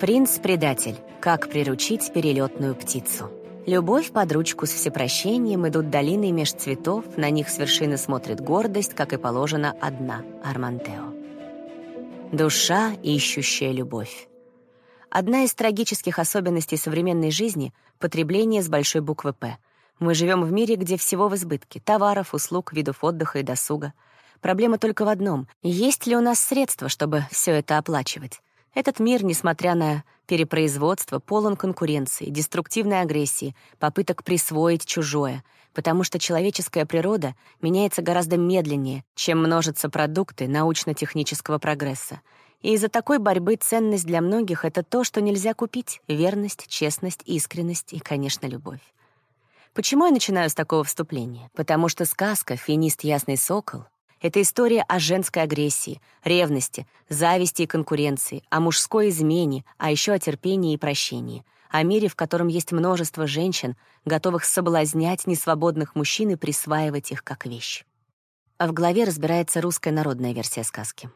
Принц-предатель. Как приручить перелетную птицу. Любовь под ручку с всепрощением идут долины меж цветов, на них с вершины смотрит гордость, как и положено, одна — Армантео. Душа, ищущая любовь. Одна из трагических особенностей современной жизни — потребление с большой буквы «П». Мы живем в мире, где всего в избытке — товаров, услуг, видов отдыха и досуга. Проблема только в одном — есть ли у нас средства, чтобы все это оплачивать? Этот мир, несмотря на перепроизводство, полон конкуренции, деструктивной агрессии, попыток присвоить чужое, потому что человеческая природа меняется гораздо медленнее, чем множатся продукты научно-технического прогресса. И из-за такой борьбы ценность для многих — это то, что нельзя купить — верность, честность, искренность и, конечно, любовь. Почему я начинаю с такого вступления? Потому что сказка «Финист Ясный Сокол» Это история о женской агрессии, ревности, зависти и конкуренции, о мужской измене, а еще о терпении и прощении, о мире, в котором есть множество женщин, готовых соблазнять несвободных мужчин и присваивать их как вещь. А в голове разбирается русская народная версия сказки.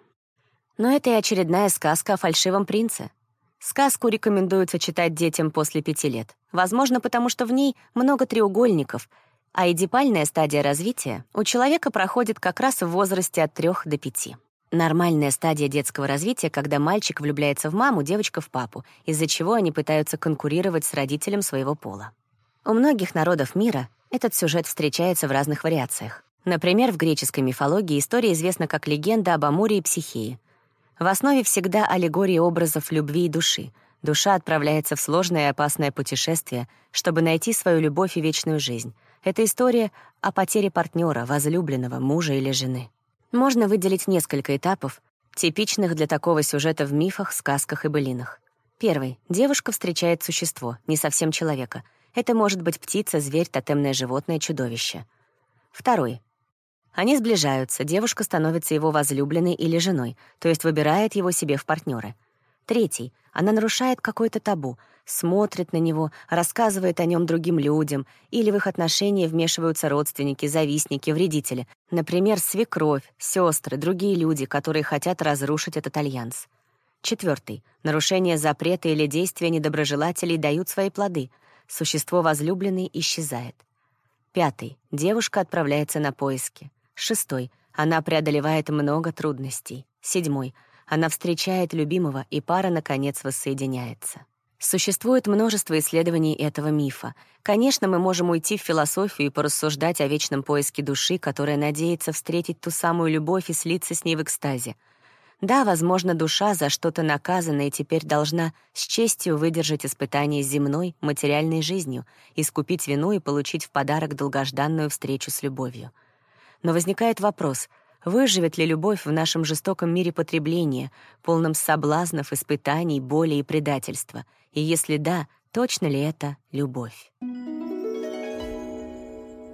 Но это и очередная сказка о фальшивом принце. Сказку рекомендуется читать детям после пяти лет. Возможно, потому что в ней много треугольников — а эдипальная стадия развития у человека проходит как раз в возрасте от 3 до 5. Нормальная стадия детского развития, когда мальчик влюбляется в маму, девочка в папу, из-за чего они пытаются конкурировать с родителем своего пола. У многих народов мира этот сюжет встречается в разных вариациях. Например, в греческой мифологии история известна как легенда об Амуре и Психее. В основе всегда аллегории образов любви и души. Душа отправляется в сложное и опасное путешествие, чтобы найти свою любовь и вечную жизнь — это история о потере партнера, возлюбленного, мужа или жены. Можно выделить несколько этапов, типичных для такого сюжета в мифах, сказках и былинах. Первый. Девушка встречает существо, не совсем человека. Это может быть птица, зверь, тотемное животное, чудовище. Второй. Они сближаются, девушка становится его возлюбленной или женой, то есть выбирает его себе в партнеры. Третий. Она нарушает какое-то табу, смотрит на него, рассказывает о нем другим людям, или в их отношения вмешиваются родственники, завистники, вредители, например, свекровь, сестры, другие люди, которые хотят разрушить этот альянс. Четвертый. Нарушение запрета или действия недоброжелателей дают свои плоды. Существо возлюбленный исчезает. Пятый. Девушка отправляется на поиски. Шестой. Она преодолевает много трудностей. Седьмой. Она встречает любимого, и пара, наконец, воссоединяется. Существует множество исследований этого мифа. Конечно, мы можем уйти в философию и порассуждать о вечном поиске души, которая надеется встретить ту самую любовь и слиться с ней в экстазе. Да, возможно, душа за что-то наказана и теперь должна с честью выдержать испытание земной, материальной жизнью, искупить вину и получить в подарок долгожданную встречу с любовью. Но возникает вопрос — Выживет ли любовь в нашем жестоком мире потребления, полном соблазнов, испытаний, боли и предательства? И если да, точно ли это любовь?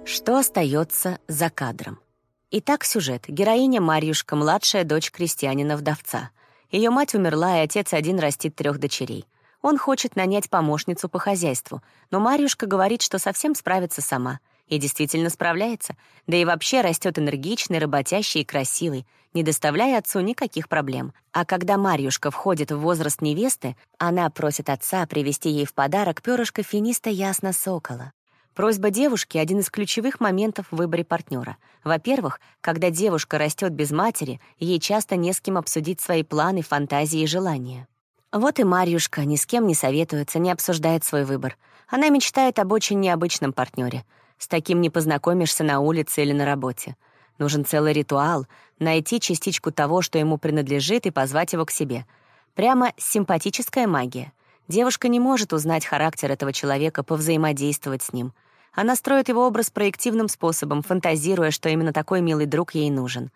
Что остается за кадром? Итак, сюжет. Героиня Марьюшка, младшая дочь крестьянина-вдовца. Ее мать умерла, и отец один растит трех дочерей. Он хочет нанять помощницу по хозяйству, но Марьюшка говорит, что совсем справится сама — и действительно справляется, да и вообще растет энергичный, работящий и красивый, не доставляя отцу никаких проблем. А когда Марьюшка входит в возраст невесты, она просит отца привезти ей в подарок перышко финиста ясно сокола. Просьба девушки — один из ключевых моментов в выборе партнера. Во-первых, когда девушка растет без матери, ей часто не с кем обсудить свои планы, фантазии и желания. Вот и Марьюшка ни с кем не советуется, не обсуждает свой выбор. Она мечтает об очень необычном партнере — с таким не познакомишься на улице или на работе. Нужен целый ритуал — найти частичку того, что ему принадлежит, и позвать его к себе. Прямо симпатическая магия. Девушка не может узнать характер этого человека, повзаимодействовать с ним. Она строит его образ проективным способом, фантазируя, что именно такой милый друг ей нужен.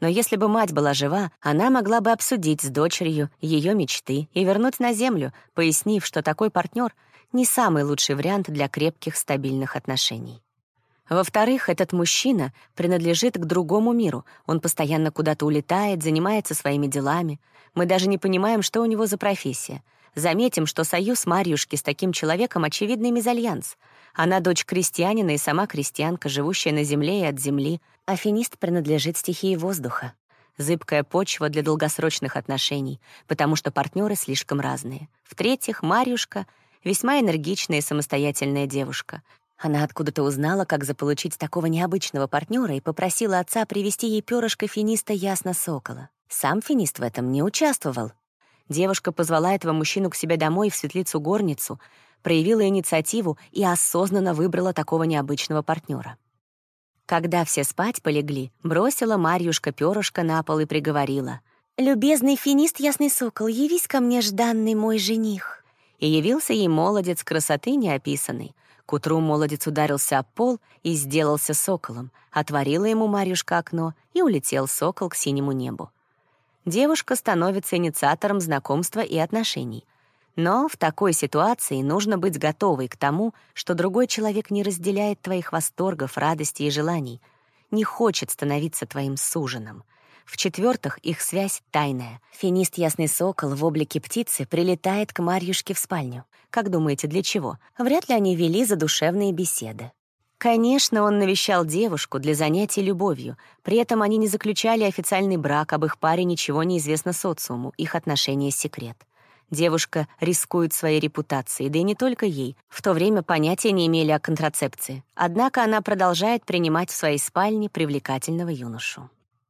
Но если бы мать была жива, она могла бы обсудить с дочерью ее мечты и вернуть на землю, пояснив, что такой партнер не самый лучший вариант для крепких, стабильных отношений. Во-вторых, этот мужчина принадлежит к другому миру. Он постоянно куда-то улетает, занимается своими делами. Мы даже не понимаем, что у него за профессия. Заметим, что союз Марьюшки с таким человеком — очевидный мезальянс. Она дочь крестьянина и сама крестьянка, живущая на земле и от земли. Афинист принадлежит стихии воздуха. зыбкая почва для долгосрочных отношений, потому что партнеры слишком разные. В-третьих, Марьюшка — весьма энергичная и самостоятельная девушка. Она откуда-то узнала, как заполучить такого необычного партнера и попросила отца привести ей перышко финиста Ясно Сокола. Сам финист в этом не участвовал. Девушка позвала этого мужчину к себе домой в светлицу-горницу, проявила инициативу и осознанно выбрала такого необычного партнера. Когда все спать полегли, бросила Марьюшка перышко на пол и приговорила. «Любезный финист Ясный Сокол, явись ко мне, жданный мой жених». И явился ей молодец красоты неописанной. К утру молодец ударился об пол и сделался соколом. Отворила ему Марьюшка окно, и улетел сокол к синему небу. Девушка становится инициатором знакомства и отношений — но в такой ситуации нужно быть готовой к тому, что другой человек не разделяет твоих восторгов, радостей и желаний, не хочет становиться твоим суженым. В-четвертых, их связь тайная. Финист Ясный Сокол в облике птицы прилетает к Марьюшке в спальню. Как думаете, для чего? Вряд ли они вели задушевные беседы. Конечно, он навещал девушку для занятий любовью. При этом они не заключали официальный брак, об их паре ничего не известно социуму, их отношения — секрет. Девушка рискует своей репутацией, да и не только ей. В то время понятия не имели о контрацепции. Однако она продолжает принимать в своей спальне привлекательного юношу.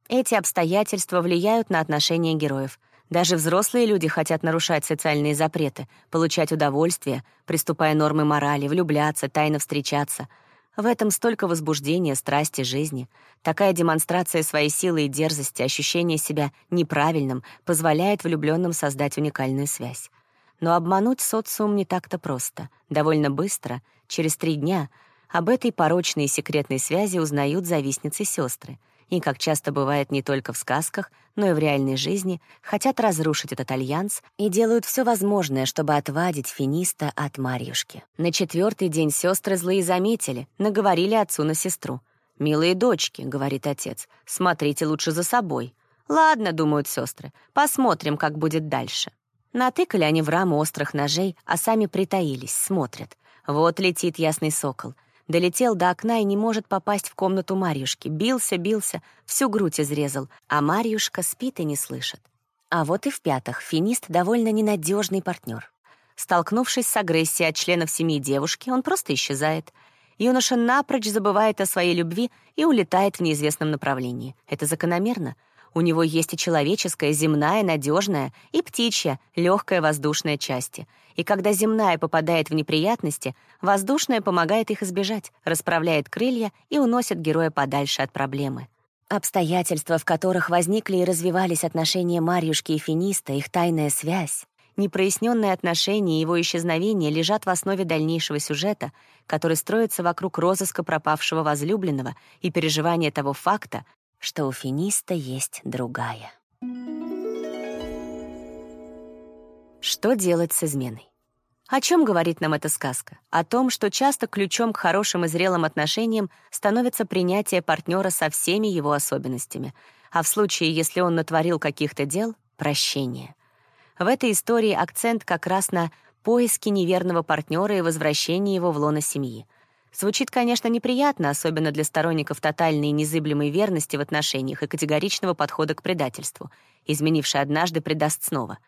Эти обстоятельства влияют на отношения героев. Даже взрослые люди хотят нарушать социальные запреты, получать удовольствие, приступая нормы морали, влюбляться, тайно встречаться — в этом столько возбуждения, страсти, жизни. Такая демонстрация своей силы и дерзости, ощущение себя неправильным позволяет влюбленным создать уникальную связь. Но обмануть социум не так-то просто. Довольно быстро, через три дня, об этой порочной и секретной связи узнают завистницы сестры и, как часто бывает не только в сказках, но и в реальной жизни, хотят разрушить этот альянс и делают все возможное, чтобы отвадить финиста от Марьюшки. На четвертый день сестры злые заметили, наговорили отцу на сестру. «Милые дочки», — говорит отец, — «смотрите лучше за собой». «Ладно», — думают сестры, — «посмотрим, как будет дальше». Натыкали они в раму острых ножей, а сами притаились, смотрят. Вот летит ясный сокол — Долетел до окна и не может попасть в комнату Марьюшки. Бился, бился, всю грудь изрезал, а Марьюшка спит и не слышит. А вот и в-пятых, финист довольно ненадежный партнер. Столкнувшись с агрессией от членов семьи девушки, он просто исчезает. Юноша напрочь забывает о своей любви и улетает в неизвестном направлении. Это закономерно — у него есть и человеческая, земная, надежная, и птичья, легкая воздушная части. И когда земная попадает в неприятности, воздушная помогает их избежать, расправляет крылья и уносит героя подальше от проблемы. Обстоятельства, в которых возникли и развивались отношения Марьюшки и Финиста, их тайная связь, непроясненные отношения и его исчезновение лежат в основе дальнейшего сюжета, который строится вокруг розыска пропавшего возлюбленного и переживания того факта, что у финиста есть другая. Что делать с изменой? О чем говорит нам эта сказка? О том, что часто ключом к хорошим и зрелым отношениям становится принятие партнера со всеми его особенностями, а в случае, если он натворил каких-то дел — прощение. В этой истории акцент как раз на поиске неверного партнера и возвращении его в лоно семьи — Звучит, конечно, неприятно, особенно для сторонников тотальной и незыблемой верности в отношениях и категоричного подхода к предательству. Изменивший однажды предаст снова.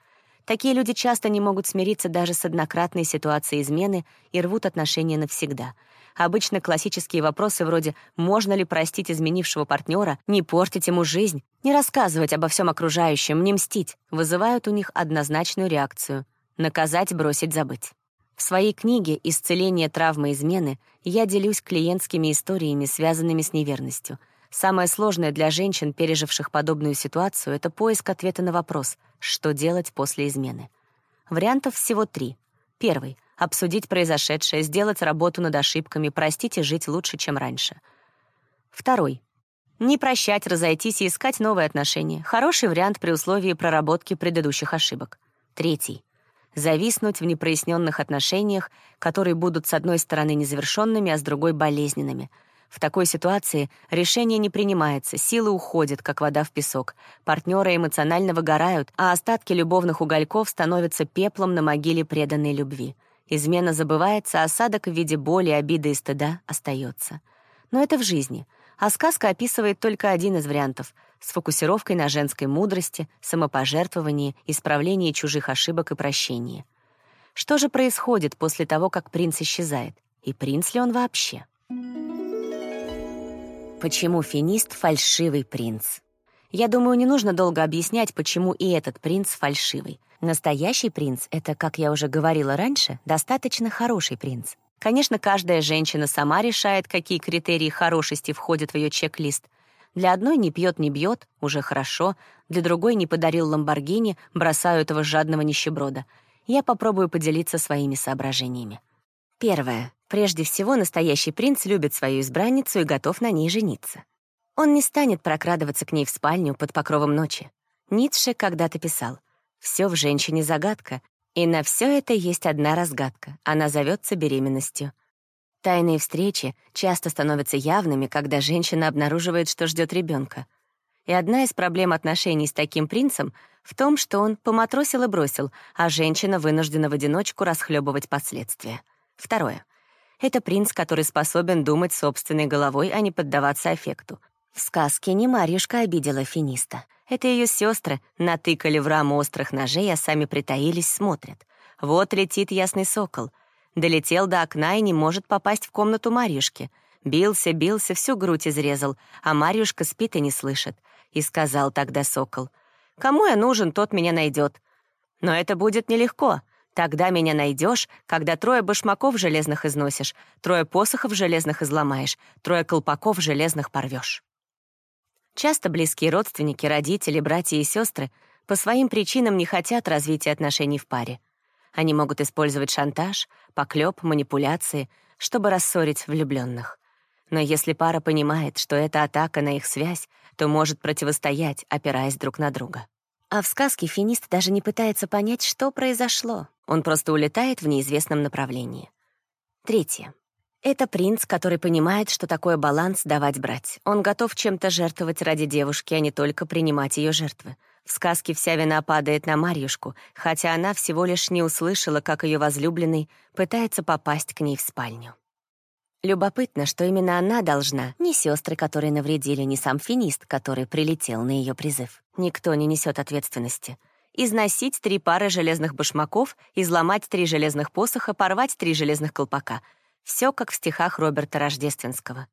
Такие люди часто не могут смириться даже с однократной ситуацией измены и рвут отношения навсегда. Обычно классические вопросы вроде «можно ли простить изменившего партнера, не портить ему жизнь, не рассказывать обо всем окружающем, не мстить» вызывают у них однозначную реакцию — наказать, бросить, забыть. В своей книге «Исцеление травмы измены» я делюсь клиентскими историями, связанными с неверностью. Самое сложное для женщин, переживших подобную ситуацию, это поиск ответа на вопрос «что делать после измены?». Вариантов всего три. Первый — обсудить произошедшее, сделать работу над ошибками, простить и жить лучше, чем раньше. Второй — не прощать, разойтись и искать новые отношения. Хороший вариант при условии проработки предыдущих ошибок. Третий — зависнуть в непроясненных отношениях, которые будут с одной стороны незавершенными, а с другой — болезненными. В такой ситуации решение не принимается, силы уходят, как вода в песок, партнеры эмоционально выгорают, а остатки любовных угольков становятся пеплом на могиле преданной любви. Измена забывается, осадок в виде боли, обиды и стыда остается. Но это в жизни. А сказка описывает только один из вариантов. С фокусировкой на женской мудрости, самопожертвовании, исправлении чужих ошибок и прощении. Что же происходит после того, как принц исчезает? И принц ли он вообще? Почему финист — фальшивый принц? Я думаю, не нужно долго объяснять, почему и этот принц фальшивый. Настоящий принц — это, как я уже говорила раньше, достаточно хороший принц. Конечно, каждая женщина сама решает, какие критерии хорошести входят в ее чек-лист. Для одной не пьет, не бьет, уже хорошо, для другой не подарил Ламборгини, бросаю этого жадного нищеброда. Я попробую поделиться своими соображениями. Первое. Прежде всего, настоящий принц любит свою избранницу и готов на ней жениться. Он не станет прокрадываться к ней в спальню под покровом ночи. Ницше когда-то писал, «Все в женщине загадка, и на все это есть одна разгадка. Она зовется беременностью». Тайные встречи часто становятся явными, когда женщина обнаруживает, что ждет ребенка. И одна из проблем отношений с таким принцем в том, что он поматросил и бросил, а женщина вынуждена в одиночку расхлебывать последствия. Второе. Это принц, который способен думать собственной головой, а не поддаваться аффекту. В сказке не Марьюшка обидела финиста. Это ее сестры натыкали в раму острых ножей, а сами притаились, смотрят. Вот летит ясный сокол. Долетел до окна и не может попасть в комнату Марьюшки. Бился, бился, всю грудь изрезал, а Марьюшка спит и не слышит. И сказал тогда сокол, «Кому я нужен, тот меня найдет. Но это будет нелегко. Тогда меня найдешь, когда трое башмаков железных износишь, трое посохов железных изломаешь, трое колпаков железных порвешь. Часто близкие родственники, родители, братья и сестры по своим причинам не хотят развития отношений в паре. Они могут использовать шантаж, поклеп, манипуляции, чтобы рассорить влюбленных. Но если пара понимает, что это атака на их связь, то может противостоять, опираясь друг на друга. А в сказке финист даже не пытается понять, что произошло. Он просто улетает в неизвестном направлении. Третье. Это принц, который понимает, что такое баланс давать-брать. Он готов чем-то жертвовать ради девушки, а не только принимать ее жертвы. В сказке вся вина падает на Марьюшку, хотя она всего лишь не услышала, как ее возлюбленный пытается попасть к ней в спальню. Любопытно, что именно она должна, не сестры, которые навредили, не сам финист, который прилетел на ее призыв. Никто не несет ответственности. Износить три пары железных башмаков, изломать три железных посоха, порвать три железных колпака — все как в стихах Роберта Рождественского.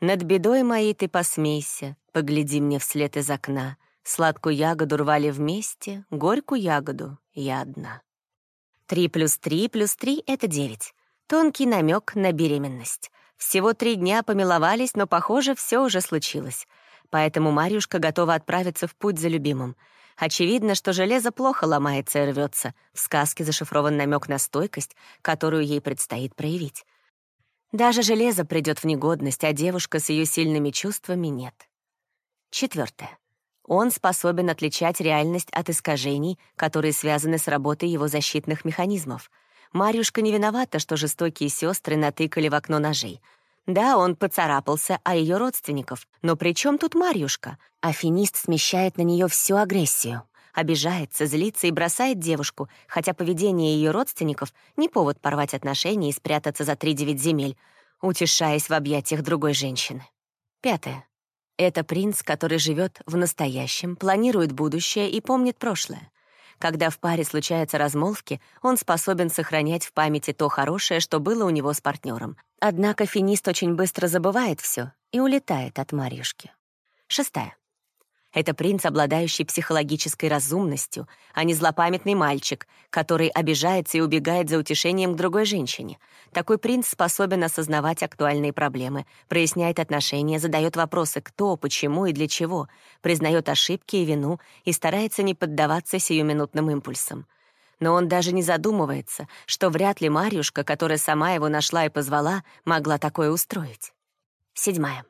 «Над бедой моей ты посмейся, погляди мне вслед из окна. Сладкую ягоду рвали вместе, горькую ягоду я одна». Три плюс три плюс три — это девять. Тонкий намек на беременность. Всего три дня помиловались, но, похоже, все уже случилось. Поэтому Марьюшка готова отправиться в путь за любимым — Очевидно, что железо плохо ломается и рвется. В сказке зашифрован намек на стойкость, которую ей предстоит проявить. Даже железо придет в негодность, а девушка с ее сильными чувствами нет. Четвертое. Он способен отличать реальность от искажений, которые связаны с работой его защитных механизмов. Марьюшка не виновата, что жестокие сестры натыкали в окно ножей — да, он поцарапался о ее родственников, но при чем тут Марьюшка? Афинист смещает на нее всю агрессию. Обижается, злится и бросает девушку, хотя поведение ее родственников — не повод порвать отношения и спрятаться за три-девять земель, утешаясь в объятиях другой женщины. Пятое. Это принц, который живет в настоящем, планирует будущее и помнит прошлое. Когда в паре случаются размолвки, он способен сохранять в памяти то хорошее, что было у него с партнером. Однако финист очень быстро забывает все и улетает от Марьюшки. Шестая. Это принц, обладающий психологической разумностью, а не злопамятный мальчик, который обижается и убегает за утешением к другой женщине. Такой принц способен осознавать актуальные проблемы, проясняет отношения, задает вопросы кто, почему и для чего, признает ошибки и вину и старается не поддаваться сиюминутным импульсам. Но он даже не задумывается, что вряд ли Марьюшка, которая сама его нашла и позвала, могла такое устроить. Седьмая.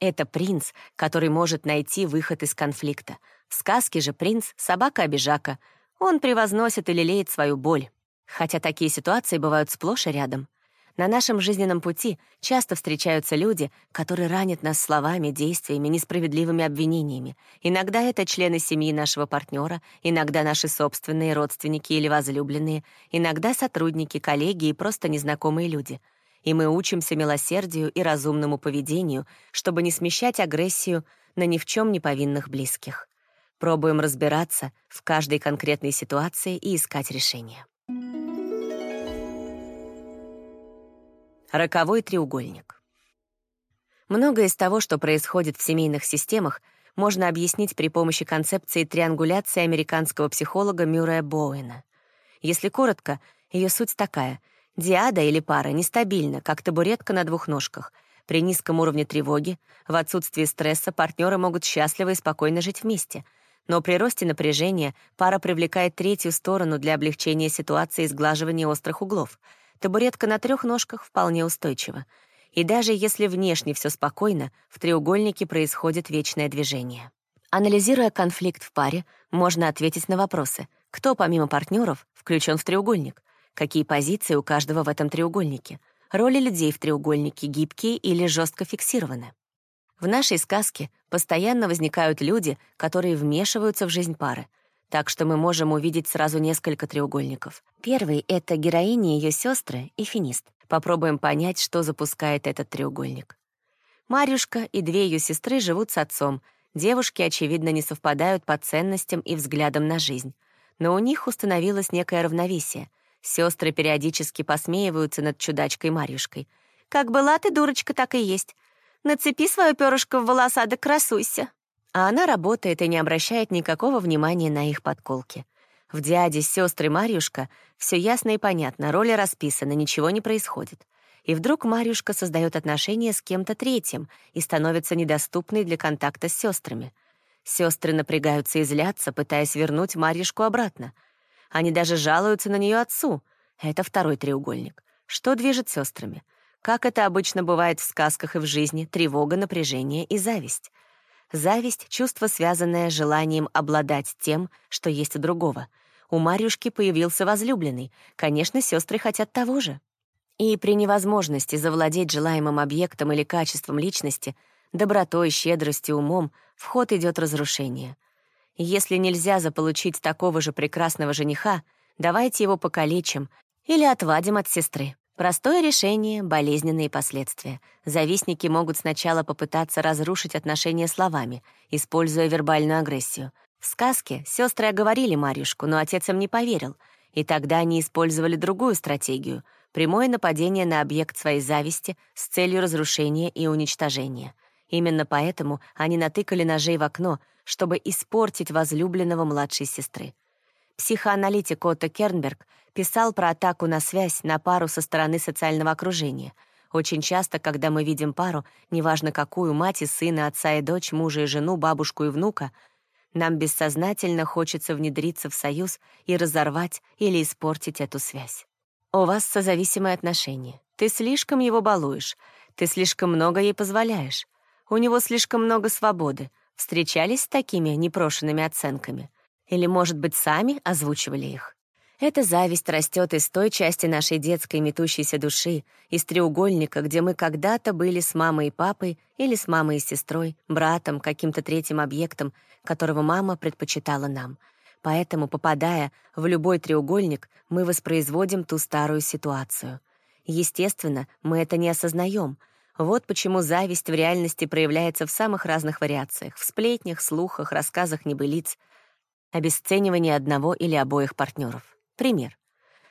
Это принц, который может найти выход из конфликта. В сказке же принц — собака-обижака. Он превозносит и лелеет свою боль. Хотя такие ситуации бывают сплошь и рядом. На нашем жизненном пути часто встречаются люди, которые ранят нас словами, действиями, несправедливыми обвинениями. Иногда это члены семьи нашего партнера, иногда наши собственные родственники или возлюбленные, иногда сотрудники, коллеги и просто незнакомые люди — и мы учимся милосердию и разумному поведению, чтобы не смещать агрессию на ни в чем не повинных близких. Пробуем разбираться в каждой конкретной ситуации и искать решение. Роковой треугольник. Многое из того, что происходит в семейных системах, можно объяснить при помощи концепции триангуляции американского психолога Мюррея Боуэна. Если коротко, ее суть такая. Диада или пара нестабильна, как табуретка на двух ножках. При низком уровне тревоги, в отсутствии стресса партнеры могут счастливо и спокойно жить вместе. Но при росте напряжения пара привлекает третью сторону для облегчения ситуации и сглаживания острых углов. Табуретка на трех ножках вполне устойчива. И даже если внешне все спокойно, в треугольнике происходит вечное движение. Анализируя конфликт в паре, можно ответить на вопросы, кто помимо партнеров включен в треугольник, какие позиции у каждого в этом треугольнике, роли людей в треугольнике гибкие или жестко фиксированы. В нашей сказке постоянно возникают люди, которые вмешиваются в жизнь пары, так что мы можем увидеть сразу несколько треугольников. Первый — это героини ее сестры и финист. Попробуем понять, что запускает этот треугольник. Марюшка и две ее сестры живут с отцом. Девушки, очевидно, не совпадают по ценностям и взглядам на жизнь. Но у них установилось некое равновесие. Сестры периодически посмеиваются над чудачкой Марюшкой. «Как была ты, дурочка, так и есть. Нацепи свое перышко в волоса да красуйся». А она работает и не обращает никакого внимания на их подколки. В «Дяде» с сестрой Марьюшка все ясно и понятно, роли расписаны, ничего не происходит. И вдруг Марьюшка создает отношения с кем-то третьим и становится недоступной для контакта с сестрами. Сестры напрягаются и злятся, пытаясь вернуть Марьюшку обратно. Они даже жалуются на нее отцу. Это второй треугольник. Что движет сестрами? Как это обычно бывает в сказках и в жизни, тревога, напряжение и зависть. Зависть — чувство, связанное с желанием обладать тем, что есть у другого — у Марьюшки появился возлюбленный. Конечно, сестры хотят того же. И при невозможности завладеть желаемым объектом или качеством личности, добротой, щедростью, умом, в ход идет разрушение. Если нельзя заполучить такого же прекрасного жениха, давайте его покалечим или отвадим от сестры. Простое решение — болезненные последствия. Завистники могут сначала попытаться разрушить отношения словами, используя вербальную агрессию. В сказке сестры оговорили Марьюшку, но отец им не поверил, и тогда они использовали другую стратегию — прямое нападение на объект своей зависти с целью разрушения и уничтожения. Именно поэтому они натыкали ножей в окно, чтобы испортить возлюбленного младшей сестры. Психоаналитик Отто Кернберг писал про атаку на связь на пару со стороны социального окружения. Очень часто, когда мы видим пару, неважно какую, мать и сына, отца и дочь, мужа и жену, бабушку и внука — нам бессознательно хочется внедриться в союз и разорвать или испортить эту связь. У вас созависимые отношения. Ты слишком его балуешь, ты слишком много ей позволяешь. У него слишком много свободы. Встречались с такими непрошенными оценками? Или, может быть, сами озвучивали их? Эта зависть растет из той части нашей детской метущейся души, из треугольника, где мы когда-то были с мамой и папой или с мамой и сестрой, братом, каким-то третьим объектом, которого мама предпочитала нам. Поэтому, попадая в любой треугольник, мы воспроизводим ту старую ситуацию. Естественно, мы это не осознаем. Вот почему зависть в реальности проявляется в самых разных вариациях — в сплетнях, слухах, рассказах небылиц, обесценивании одного или обоих партнеров. Пример.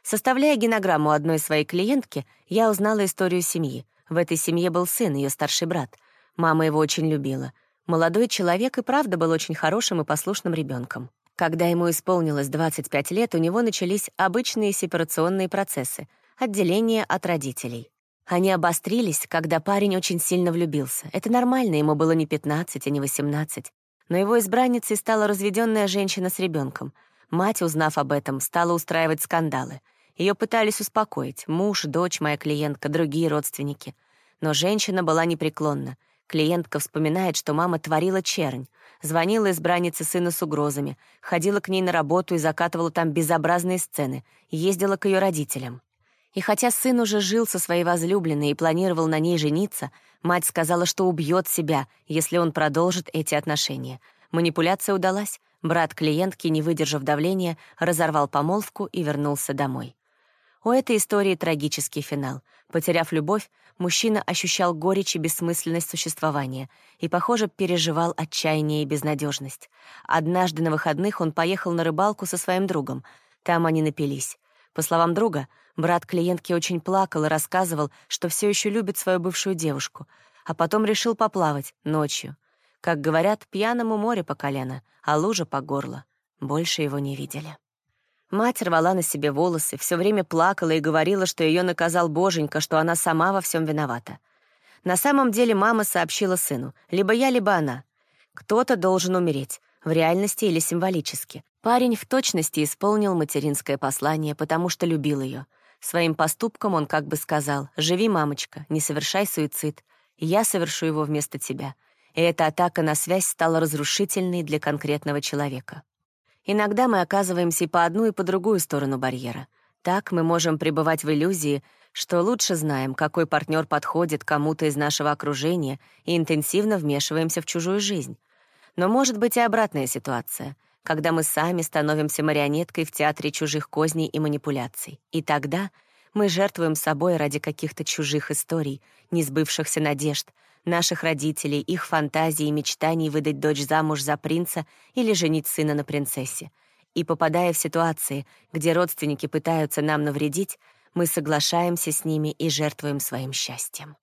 Составляя генограмму одной своей клиентки, я узнала историю семьи. В этой семье был сын, ее старший брат. Мама его очень любила. Молодой человек и правда был очень хорошим и послушным ребенком. Когда ему исполнилось 25 лет, у него начались обычные сепарационные процессы — отделение от родителей. Они обострились, когда парень очень сильно влюбился. Это нормально, ему было не 15, а не 18. Но его избранницей стала разведенная женщина с ребенком — Мать, узнав об этом, стала устраивать скандалы. Ее пытались успокоить — муж, дочь, моя клиентка, другие родственники. Но женщина была непреклонна. Клиентка вспоминает, что мама творила чернь, звонила избраннице сына с угрозами, ходила к ней на работу и закатывала там безобразные сцены, ездила к ее родителям. И хотя сын уже жил со своей возлюбленной и планировал на ней жениться, мать сказала, что убьет себя, если он продолжит эти отношения. Манипуляция удалась, Брат клиентки, не выдержав давления, разорвал помолвку и вернулся домой. У этой истории трагический финал. Потеряв любовь, мужчина ощущал горечь и бессмысленность существования и, похоже, переживал отчаяние и безнадежность. Однажды на выходных он поехал на рыбалку со своим другом. Там они напились. По словам друга, брат клиентки очень плакал и рассказывал, что все еще любит свою бывшую девушку, а потом решил поплавать ночью. Как говорят, пьяному море по колено, а лужа по горло. Больше его не видели. Мать рвала на себе волосы, все время плакала и говорила, что ее наказал боженька, что она сама во всем виновата. На самом деле мама сообщила сыну, либо я, либо она. Кто-то должен умереть, в реальности или символически. Парень в точности исполнил материнское послание, потому что любил ее. Своим поступком он как бы сказал «Живи, мамочка, не совершай суицид, я совершу его вместо тебя». И эта атака на связь стала разрушительной для конкретного человека. Иногда мы оказываемся и по одну, и по другую сторону барьера. Так мы можем пребывать в иллюзии, что лучше знаем, какой партнер подходит кому-то из нашего окружения и интенсивно вмешиваемся в чужую жизнь. Но может быть и обратная ситуация, когда мы сами становимся марионеткой в театре чужих козней и манипуляций. И тогда мы жертвуем собой ради каких-то чужих историй, несбывшихся надежд, наших родителей, их фантазий и мечтаний выдать дочь замуж за принца или женить сына на принцессе. И попадая в ситуации, где родственники пытаются нам навредить, мы соглашаемся с ними и жертвуем своим счастьем.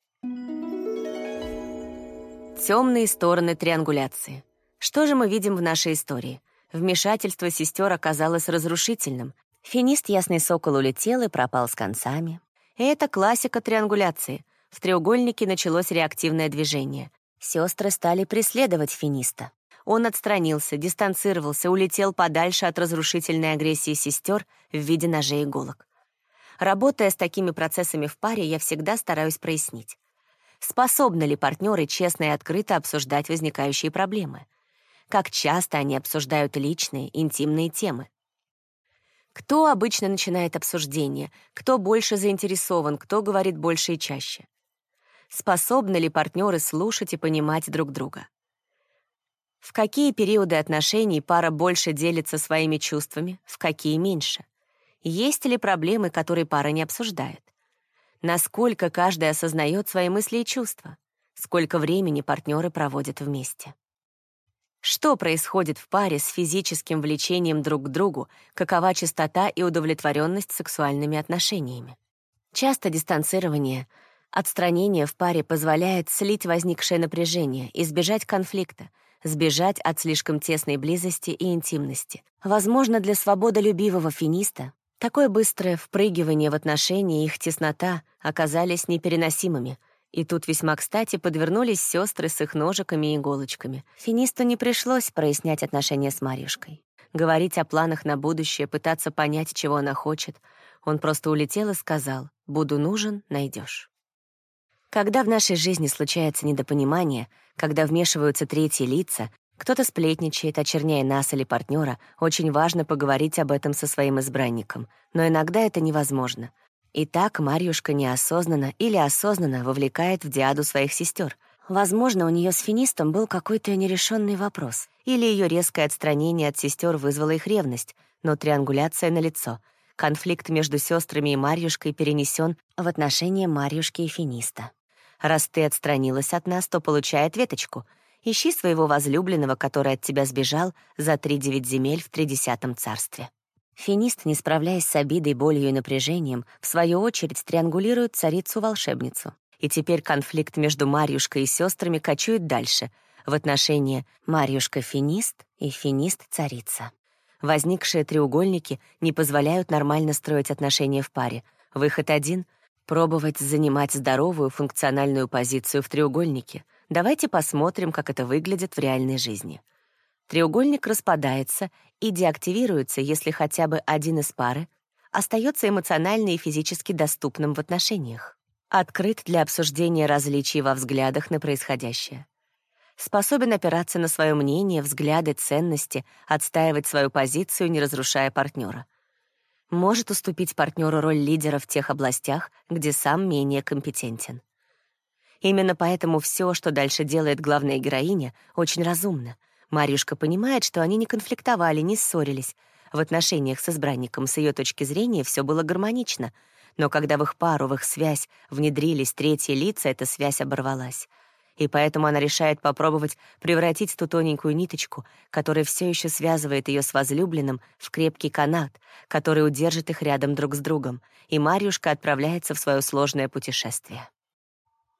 Темные стороны триангуляции. Что же мы видим в нашей истории? Вмешательство сестер оказалось разрушительным. Финист Ясный Сокол улетел и пропал с концами. Это классика триангуляции — в треугольнике началось реактивное движение. Сестры стали преследовать финиста. Он отстранился, дистанцировался, улетел подальше от разрушительной агрессии сестер в виде ножей и иголок. Работая с такими процессами в паре, я всегда стараюсь прояснить. Способны ли партнеры честно и открыто обсуждать возникающие проблемы? Как часто они обсуждают личные, интимные темы? Кто обычно начинает обсуждение? Кто больше заинтересован? Кто говорит больше и чаще? способны ли партнеры слушать и понимать друг друга. В какие периоды отношений пара больше делится своими чувствами, в какие меньше? Есть ли проблемы, которые пара не обсуждает? Насколько каждый осознает свои мысли и чувства? Сколько времени партнеры проводят вместе? Что происходит в паре с физическим влечением друг к другу, какова частота и удовлетворенность сексуальными отношениями? Часто дистанцирование — Отстранение в паре позволяет слить возникшее напряжение, избежать конфликта, сбежать от слишком тесной близости и интимности. Возможно, для свободолюбивого финиста такое быстрое впрыгивание в отношения и их теснота оказались непереносимыми, и тут весьма кстати подвернулись сестры с их ножиками и иголочками. Финисту не пришлось прояснять отношения с Марьюшкой. Говорить о планах на будущее, пытаться понять, чего она хочет. Он просто улетел и сказал «Буду нужен, найдешь. Когда в нашей жизни случается недопонимание, когда вмешиваются третьи лица, кто-то сплетничает, очерняя нас или партнера, очень важно поговорить об этом со своим избранником. Но иногда это невозможно. И так Марьюшка неосознанно или осознанно вовлекает в диаду своих сестер. Возможно, у нее с финистом был какой-то нерешенный вопрос, или ее резкое отстранение от сестер вызвало их ревность, но триангуляция налицо. Конфликт между сестрами и Марьюшкой перенесен в отношения Марьюшки и финиста. Раз ты отстранилась от нас, то получай ответочку. Ищи своего возлюбленного, который от тебя сбежал за три девять земель в тридесятом царстве». Финист, не справляясь с обидой, болью и напряжением, в свою очередь триангулирует царицу-волшебницу. И теперь конфликт между Марьюшкой и сестрами кочует дальше, в отношении Марьюшка-финист и финист-царица. Возникшие треугольники не позволяют нормально строить отношения в паре. Выход один Пробовать занимать здоровую функциональную позицию в треугольнике. Давайте посмотрим, как это выглядит в реальной жизни. Треугольник распадается и деактивируется, если хотя бы один из пары остается эмоционально и физически доступным в отношениях. Открыт для обсуждения различий во взглядах на происходящее. Способен опираться на свое мнение, взгляды, ценности, отстаивать свою позицию, не разрушая партнера — может уступить партнеру роль лидера в тех областях, где сам менее компетентен. Именно поэтому все, что дальше делает главная героиня, очень разумно. Марьюшка понимает, что они не конфликтовали, не ссорились. в отношениях с избранником с ее точки зрения все было гармонично, но когда в их пару, в их связь внедрились третьи лица, эта связь оборвалась. И поэтому она решает попробовать превратить ту тоненькую ниточку, которая все еще связывает ее с возлюбленным, в крепкий канат, который удержит их рядом друг с другом, и Марьюшка отправляется в свое сложное путешествие.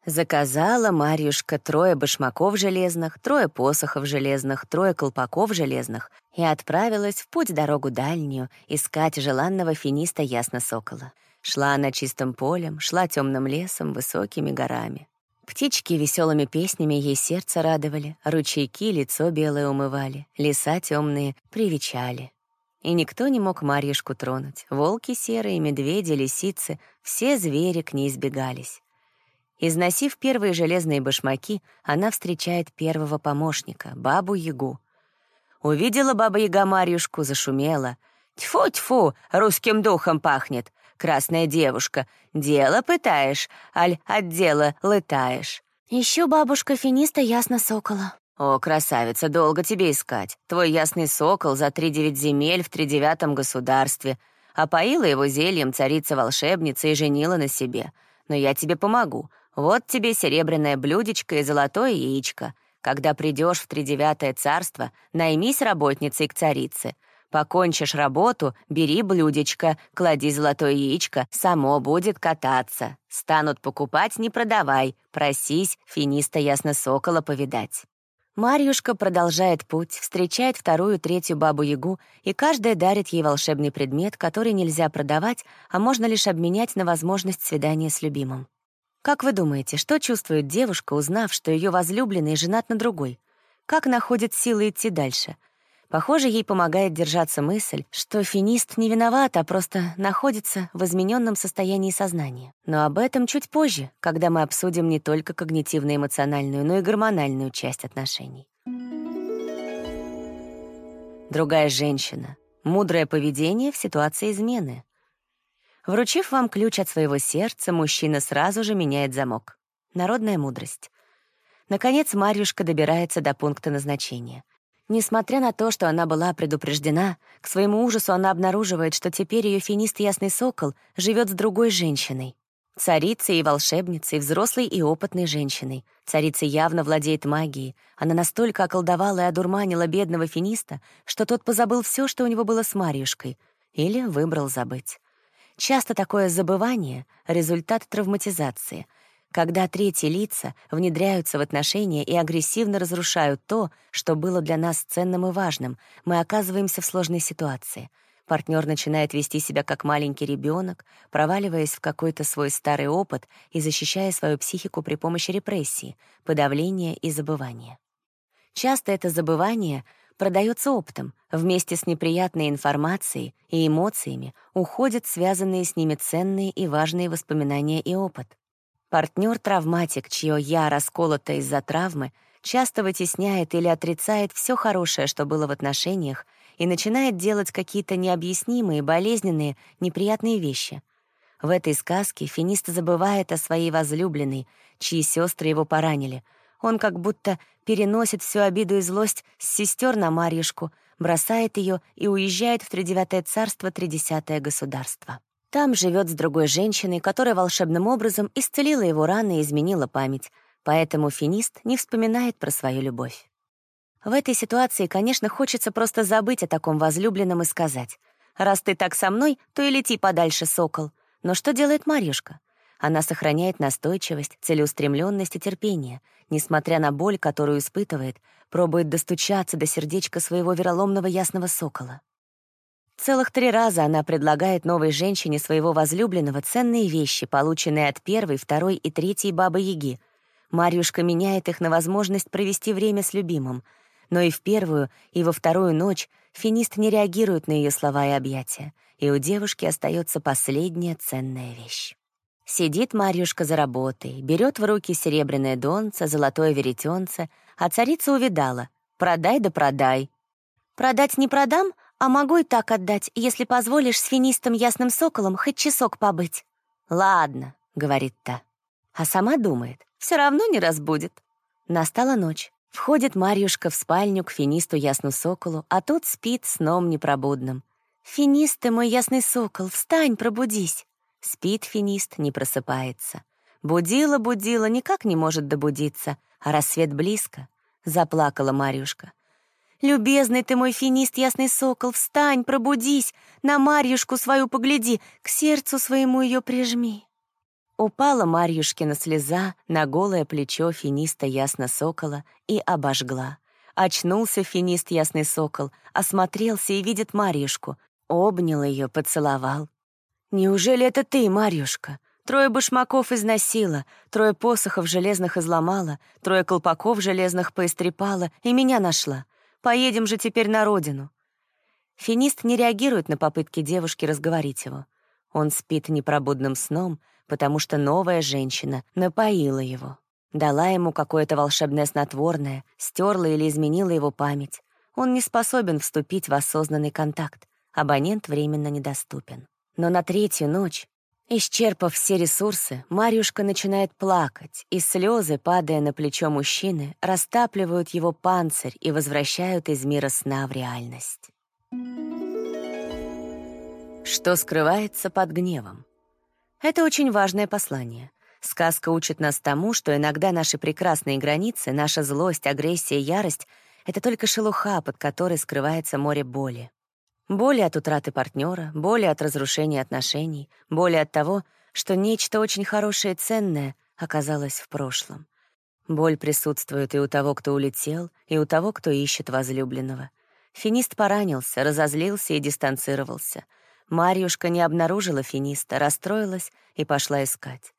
Заказала Марьюшка трое башмаков железных, трое посохов железных, трое колпаков железных и отправилась в путь-дорогу дальнюю искать желанного финиста Ясно-Сокола. Шла она чистым полем, шла темным лесом, высокими горами. Птички веселыми песнями ей сердце радовали, ручейки лицо белое умывали, леса темные привечали. И никто не мог Марьюшку тронуть. Волки серые, медведи, лисицы — все звери к ней сбегались. Износив первые железные башмаки, она встречает первого помощника, бабу-ягу. Увидела баба-яга Марьюшку, зашумела. «Тьфу-тьфу, русским духом пахнет! Красная девушка, дело пытаешь, аль от дела лытаешь». Еще бабушка финиста ясно сокола». «О, красавица, долго тебе искать. Твой ясный сокол за три девять земель в тридевятом государстве. Опоила его зельем царица-волшебница и женила на себе. Но я тебе помогу. Вот тебе серебряное блюдечко и золотое яичко. Когда придешь в тридевятое царство, наймись работницей к царице. Покончишь работу, бери блюдечко, клади золотое яичко, само будет кататься. Станут покупать, не продавай, просись финиста ясно сокола повидать. Марьюшка продолжает путь, встречает вторую, третью бабу-ягу, и каждая дарит ей волшебный предмет, который нельзя продавать, а можно лишь обменять на возможность свидания с любимым. Как вы думаете, что чувствует девушка, узнав, что ее возлюбленный женат на другой? Как находит силы идти дальше? Похоже, ей помогает держаться мысль, что финист не виноват, а просто находится в измененном состоянии сознания. Но об этом чуть позже, когда мы обсудим не только когнитивно-эмоциональную, но и гормональную часть отношений. Другая женщина. Мудрое поведение в ситуации измены. Вручив вам ключ от своего сердца, мужчина сразу же меняет замок. Народная мудрость. Наконец Марьюшка добирается до пункта назначения. Несмотря на то, что она была предупреждена, к своему ужасу она обнаруживает, что теперь ее финист Ясный Сокол живет с другой женщиной. Царицей и волшебницей, взрослой и опытной женщиной. Царица явно владеет магией. Она настолько околдовала и одурманила бедного финиста, что тот позабыл все, что у него было с Марьюшкой, или выбрал забыть. Часто такое забывание — результат травматизации, когда третьи лица внедряются в отношения и агрессивно разрушают то, что было для нас ценным и важным, мы оказываемся в сложной ситуации. Партнер начинает вести себя как маленький ребенок, проваливаясь в какой-то свой старый опыт и защищая свою психику при помощи репрессии, подавления и забывания. Часто это забывание продается оптом, вместе с неприятной информацией и эмоциями уходят связанные с ними ценные и важные воспоминания и опыт. Партнер-травматик, чье «я» расколото из-за травмы, часто вытесняет или отрицает все хорошее, что было в отношениях, и начинает делать какие-то необъяснимые, болезненные, неприятные вещи. В этой сказке финист забывает о своей возлюбленной, чьи сестры его поранили — он как будто переносит всю обиду и злость с сестер на Марьюшку, бросает ее и уезжает в тридевятое царство, тридесятое государство. Там живет с другой женщиной, которая волшебным образом исцелила его раны и изменила память, поэтому финист не вспоминает про свою любовь. В этой ситуации, конечно, хочется просто забыть о таком возлюбленном и сказать, «Раз ты так со мной, то и лети подальше, сокол». Но что делает Марьюшка? Она сохраняет настойчивость, целеустремленность и терпение, несмотря на боль, которую испытывает, пробует достучаться до сердечка своего вероломного ясного сокола. Целых три раза она предлагает новой женщине своего возлюбленного ценные вещи, полученные от первой, второй и третьей бабы-яги. Марьюшка меняет их на возможность провести время с любимым. Но и в первую, и во вторую ночь финист не реагирует на ее слова и объятия, и у девушки остается последняя ценная вещь. Сидит Марьюшка за работой, берет в руки серебряное донце, золотое веретенце, а царица увидала. «Продай да продай». «Продать не продам, а могу и так отдать, если позволишь с финистом ясным соколом хоть часок побыть». «Ладно», — говорит та. А сама думает, все равно не разбудит. Настала ночь. Входит Марьюшка в спальню к финисту ясну соколу, а тот спит сном непробудным. «Финист ты, мой ясный сокол, встань, пробудись!» Спит финист, не просыпается. Будила, будила, никак не может добудиться, а рассвет близко. Заплакала Марьюшка. «Любезный ты мой финист, ясный сокол, встань, пробудись, на Марьюшку свою погляди, к сердцу своему ее прижми». Упала Марьюшкина слеза на голое плечо финиста ясно сокола и обожгла. Очнулся финист ясный сокол, осмотрелся и видит Марьюшку, обнял ее, поцеловал. «Неужели это ты, Марьюшка? Трое башмаков износила, трое посохов железных изломала, трое колпаков железных поистрепала и меня нашла. Поедем же теперь на родину». Финист не реагирует на попытки девушки разговорить его. Он спит непробудным сном, потому что новая женщина напоила его. Дала ему какое-то волшебное снотворное, стерла или изменила его память. Он не способен вступить в осознанный контакт. Абонент временно недоступен. Но на третью ночь, исчерпав все ресурсы, Марьюшка начинает плакать, и слезы, падая на плечо мужчины, растапливают его панцирь и возвращают из мира сна в реальность. Что скрывается под гневом? Это очень важное послание. Сказка учит нас тому, что иногда наши прекрасные границы, наша злость, агрессия, ярость — это только шелуха, под которой скрывается море боли. Боли от утраты партнера, боли от разрушения отношений, боли от того, что нечто очень хорошее и ценное оказалось в прошлом. Боль присутствует и у того, кто улетел, и у того, кто ищет возлюбленного. Финист поранился, разозлился и дистанцировался — Марьюшка не обнаружила финиста, расстроилась и пошла искать.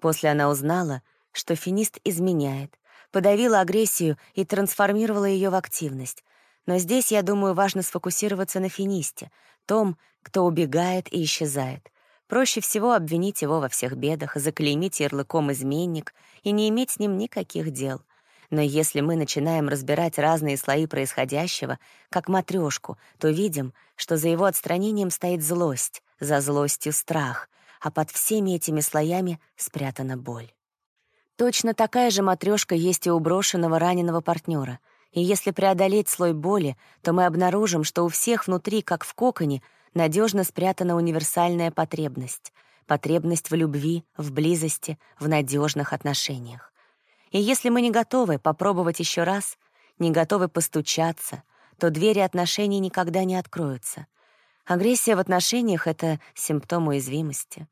После она узнала, что финист изменяет, подавила агрессию и трансформировала ее в активность. Но здесь, я думаю, важно сфокусироваться на финисте, том, кто убегает и исчезает. Проще всего обвинить его во всех бедах, заклеймить ярлыком изменник и не иметь с ним никаких дел. Но если мы начинаем разбирать разные слои происходящего, как матрешку, то видим, что за его отстранением стоит злость, за злостью страх, а под всеми этими слоями спрятана боль. Точно такая же матрешка есть и у брошенного раненого партнера. И если преодолеть слой боли, то мы обнаружим, что у всех внутри, как в коконе, надежно спрятана универсальная потребность — потребность в любви, в близости, в надежных отношениях. И если мы не готовы попробовать еще раз, не готовы постучаться, то двери отношений никогда не откроются. Агрессия в отношениях — это симптом уязвимости.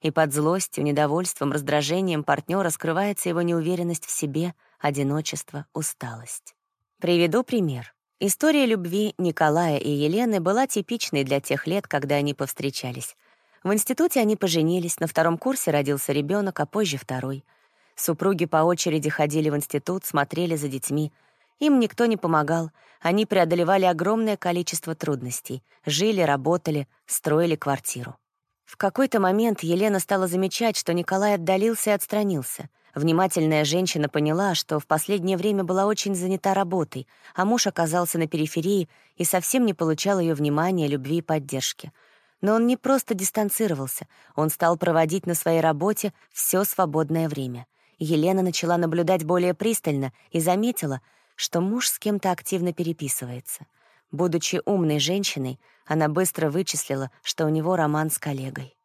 И под злостью, недовольством, раздражением партнера скрывается его неуверенность в себе, одиночество, усталость. Приведу пример. История любви Николая и Елены была типичной для тех лет, когда они повстречались. В институте они поженились, на втором курсе родился ребенок, а позже второй — Супруги по очереди ходили в институт, смотрели за детьми. Им никто не помогал. Они преодолевали огромное количество трудностей. Жили, работали, строили квартиру. В какой-то момент Елена стала замечать, что Николай отдалился и отстранился. Внимательная женщина поняла, что в последнее время была очень занята работой, а муж оказался на периферии и совсем не получал ее внимания, любви и поддержки. Но он не просто дистанцировался, он стал проводить на своей работе все свободное время — Елена начала наблюдать более пристально и заметила, что муж с кем-то активно переписывается. Будучи умной женщиной, она быстро вычислила, что у него роман с коллегой.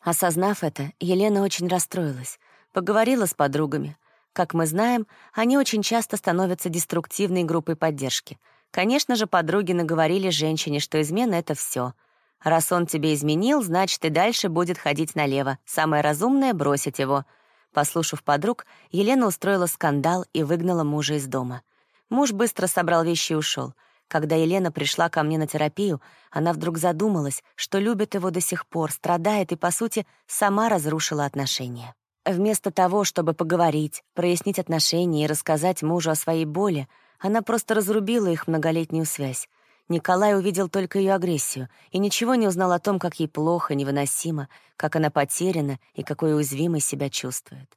Осознав это, Елена очень расстроилась, поговорила с подругами. Как мы знаем, они очень часто становятся деструктивной группой поддержки. Конечно же, подруги наговорили женщине, что измена — это все. Раз он тебе изменил, значит, и дальше будет ходить налево. Самое разумное — бросить его — Послушав подруг, Елена устроила скандал и выгнала мужа из дома. Муж быстро собрал вещи и ушел. Когда Елена пришла ко мне на терапию, она вдруг задумалась, что любит его до сих пор, страдает и, по сути, сама разрушила отношения. Вместо того, чтобы поговорить, прояснить отношения и рассказать мужу о своей боли, она просто разрубила их многолетнюю связь. Николай увидел только ее агрессию и ничего не узнал о том, как ей плохо, невыносимо, как она потеряна и какой уязвимой себя чувствует.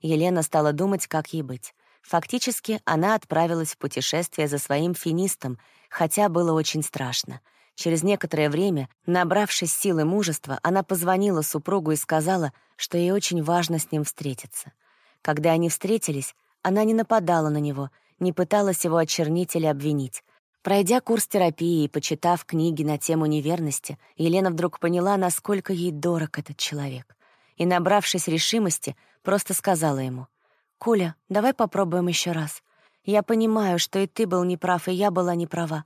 Елена стала думать, как ей быть. Фактически, она отправилась в путешествие за своим финистом, хотя было очень страшно. Через некоторое время, набравшись сил и мужества, она позвонила супругу и сказала, что ей очень важно с ним встретиться. Когда они встретились, она не нападала на него, не пыталась его очернить или обвинить, Пройдя курс терапии и почитав книги на тему неверности, Елена вдруг поняла, насколько ей дорог этот человек. И, набравшись решимости, просто сказала ему, «Коля, давай попробуем еще раз. Я понимаю, что и ты был неправ, и я была неправа.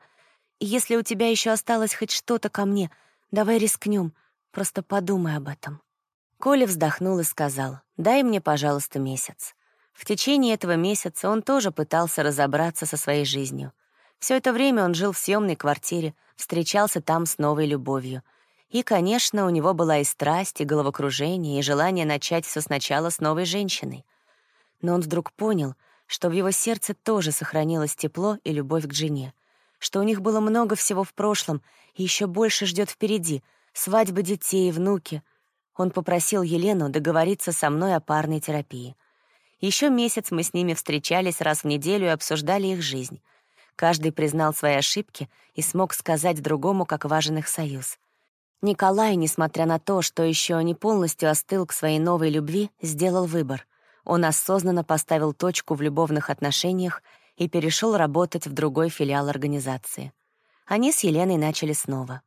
Если у тебя еще осталось хоть что-то ко мне, давай рискнем, просто подумай об этом». Коля вздохнул и сказал, «Дай мне, пожалуйста, месяц». В течение этого месяца он тоже пытался разобраться со своей жизнью. Все это время он жил в съемной квартире, встречался там с новой любовью. И, конечно, у него была и страсть, и головокружение, и желание начать все сначала с новой женщиной. Но он вдруг понял, что в его сердце тоже сохранилось тепло и любовь к жене, что у них было много всего в прошлом и еще больше ждет впереди — свадьбы детей, внуки — он попросил Елену договориться со мной о парной терапии. Еще месяц мы с ними встречались раз в неделю и обсуждали их жизнь. Каждый признал свои ошибки и смог сказать другому, как важен их союз. Николай, несмотря на то, что еще не полностью остыл к своей новой любви, сделал выбор. Он осознанно поставил точку в любовных отношениях и перешел работать в другой филиал организации. Они с Еленой начали снова.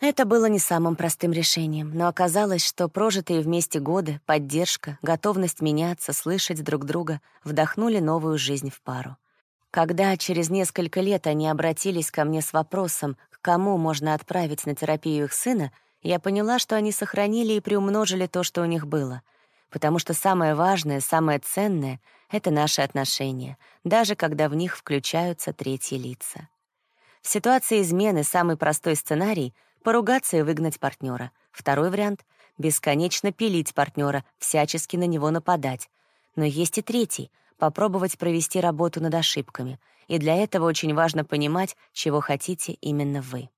Это было не самым простым решением, но оказалось, что прожитые вместе годы, поддержка, готовность меняться, слышать друг друга вдохнули новую жизнь в пару. Когда через несколько лет они обратились ко мне с вопросом, к кому можно отправить на терапию их сына, я поняла, что они сохранили и приумножили то, что у них было. Потому что самое важное, самое ценное — это наши отношения, даже когда в них включаются третьи лица. В ситуации измены самый простой сценарий — поругаться и выгнать партнера. Второй вариант — бесконечно пилить партнера, всячески на него нападать. Но есть и третий — попробовать провести работу над ошибками. И для этого очень важно понимать, чего хотите именно вы.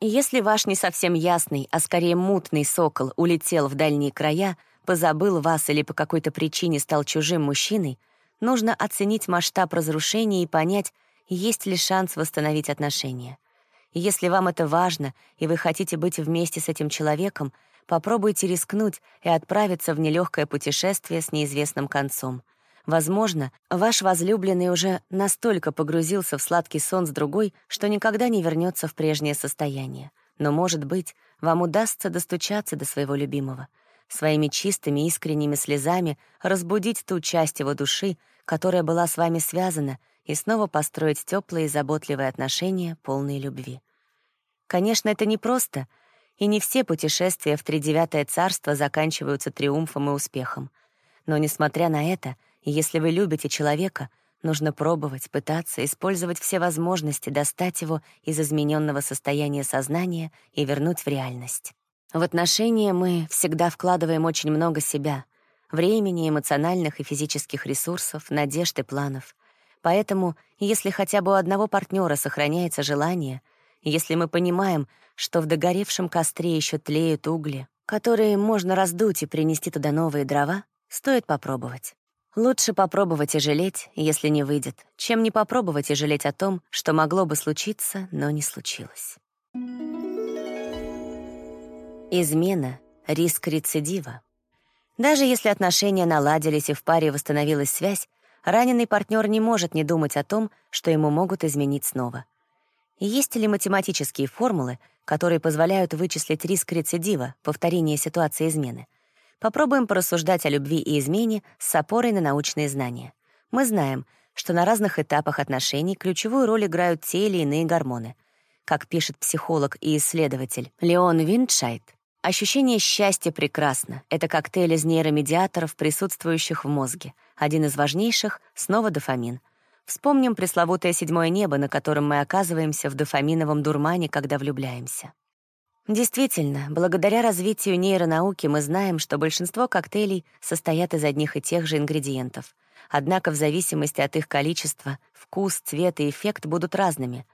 И если ваш не совсем ясный, а скорее мутный сокол улетел в дальние края, позабыл вас или по какой-то причине стал чужим мужчиной, нужно оценить масштаб разрушения и понять, есть ли шанс восстановить отношения — если вам это важно, и вы хотите быть вместе с этим человеком, попробуйте рискнуть и отправиться в нелегкое путешествие с неизвестным концом. Возможно, ваш возлюбленный уже настолько погрузился в сладкий сон с другой, что никогда не вернется в прежнее состояние. Но, может быть, вам удастся достучаться до своего любимого, своими чистыми искренними слезами разбудить ту часть его души, которая была с вами связана, и снова построить теплые и заботливые отношения, полные любви. Конечно, это непросто, и не все путешествия в Тридевятое царство заканчиваются триумфом и успехом. Но, несмотря на это, если вы любите человека, нужно пробовать, пытаться, использовать все возможности достать его из измененного состояния сознания и вернуть в реальность. В отношения мы всегда вкладываем очень много себя — времени, эмоциональных и физических ресурсов, надежд и планов. Поэтому, если хотя бы у одного партнера сохраняется желание, если мы понимаем, что в догоревшем костре еще тлеют угли, которые можно раздуть и принести туда новые дрова, стоит попробовать. Лучше попробовать и жалеть, если не выйдет, чем не попробовать и жалеть о том, что могло бы случиться, но не случилось. Измена — риск рецидива. Даже если отношения наладились и в паре восстановилась связь, раненый партнер не может не думать о том, что ему могут изменить снова. Есть ли математические формулы, которые позволяют вычислить риск рецидива, повторения ситуации измены? Попробуем порассуждать о любви и измене с опорой на научные знания. Мы знаем, что на разных этапах отношений ключевую роль играют те или иные гормоны. Как пишет психолог и исследователь Леон Виндшайт, ощущение счастья прекрасно. Это коктейль из нейромедиаторов, присутствующих в мозге — один из важнейших — снова дофамин. Вспомним пресловутое седьмое небо, на котором мы оказываемся в дофаминовом дурмане, когда влюбляемся. Действительно, благодаря развитию нейронауки мы знаем, что большинство коктейлей состоят из одних и тех же ингредиентов. Однако в зависимости от их количества, вкус, цвет и эффект будут разными.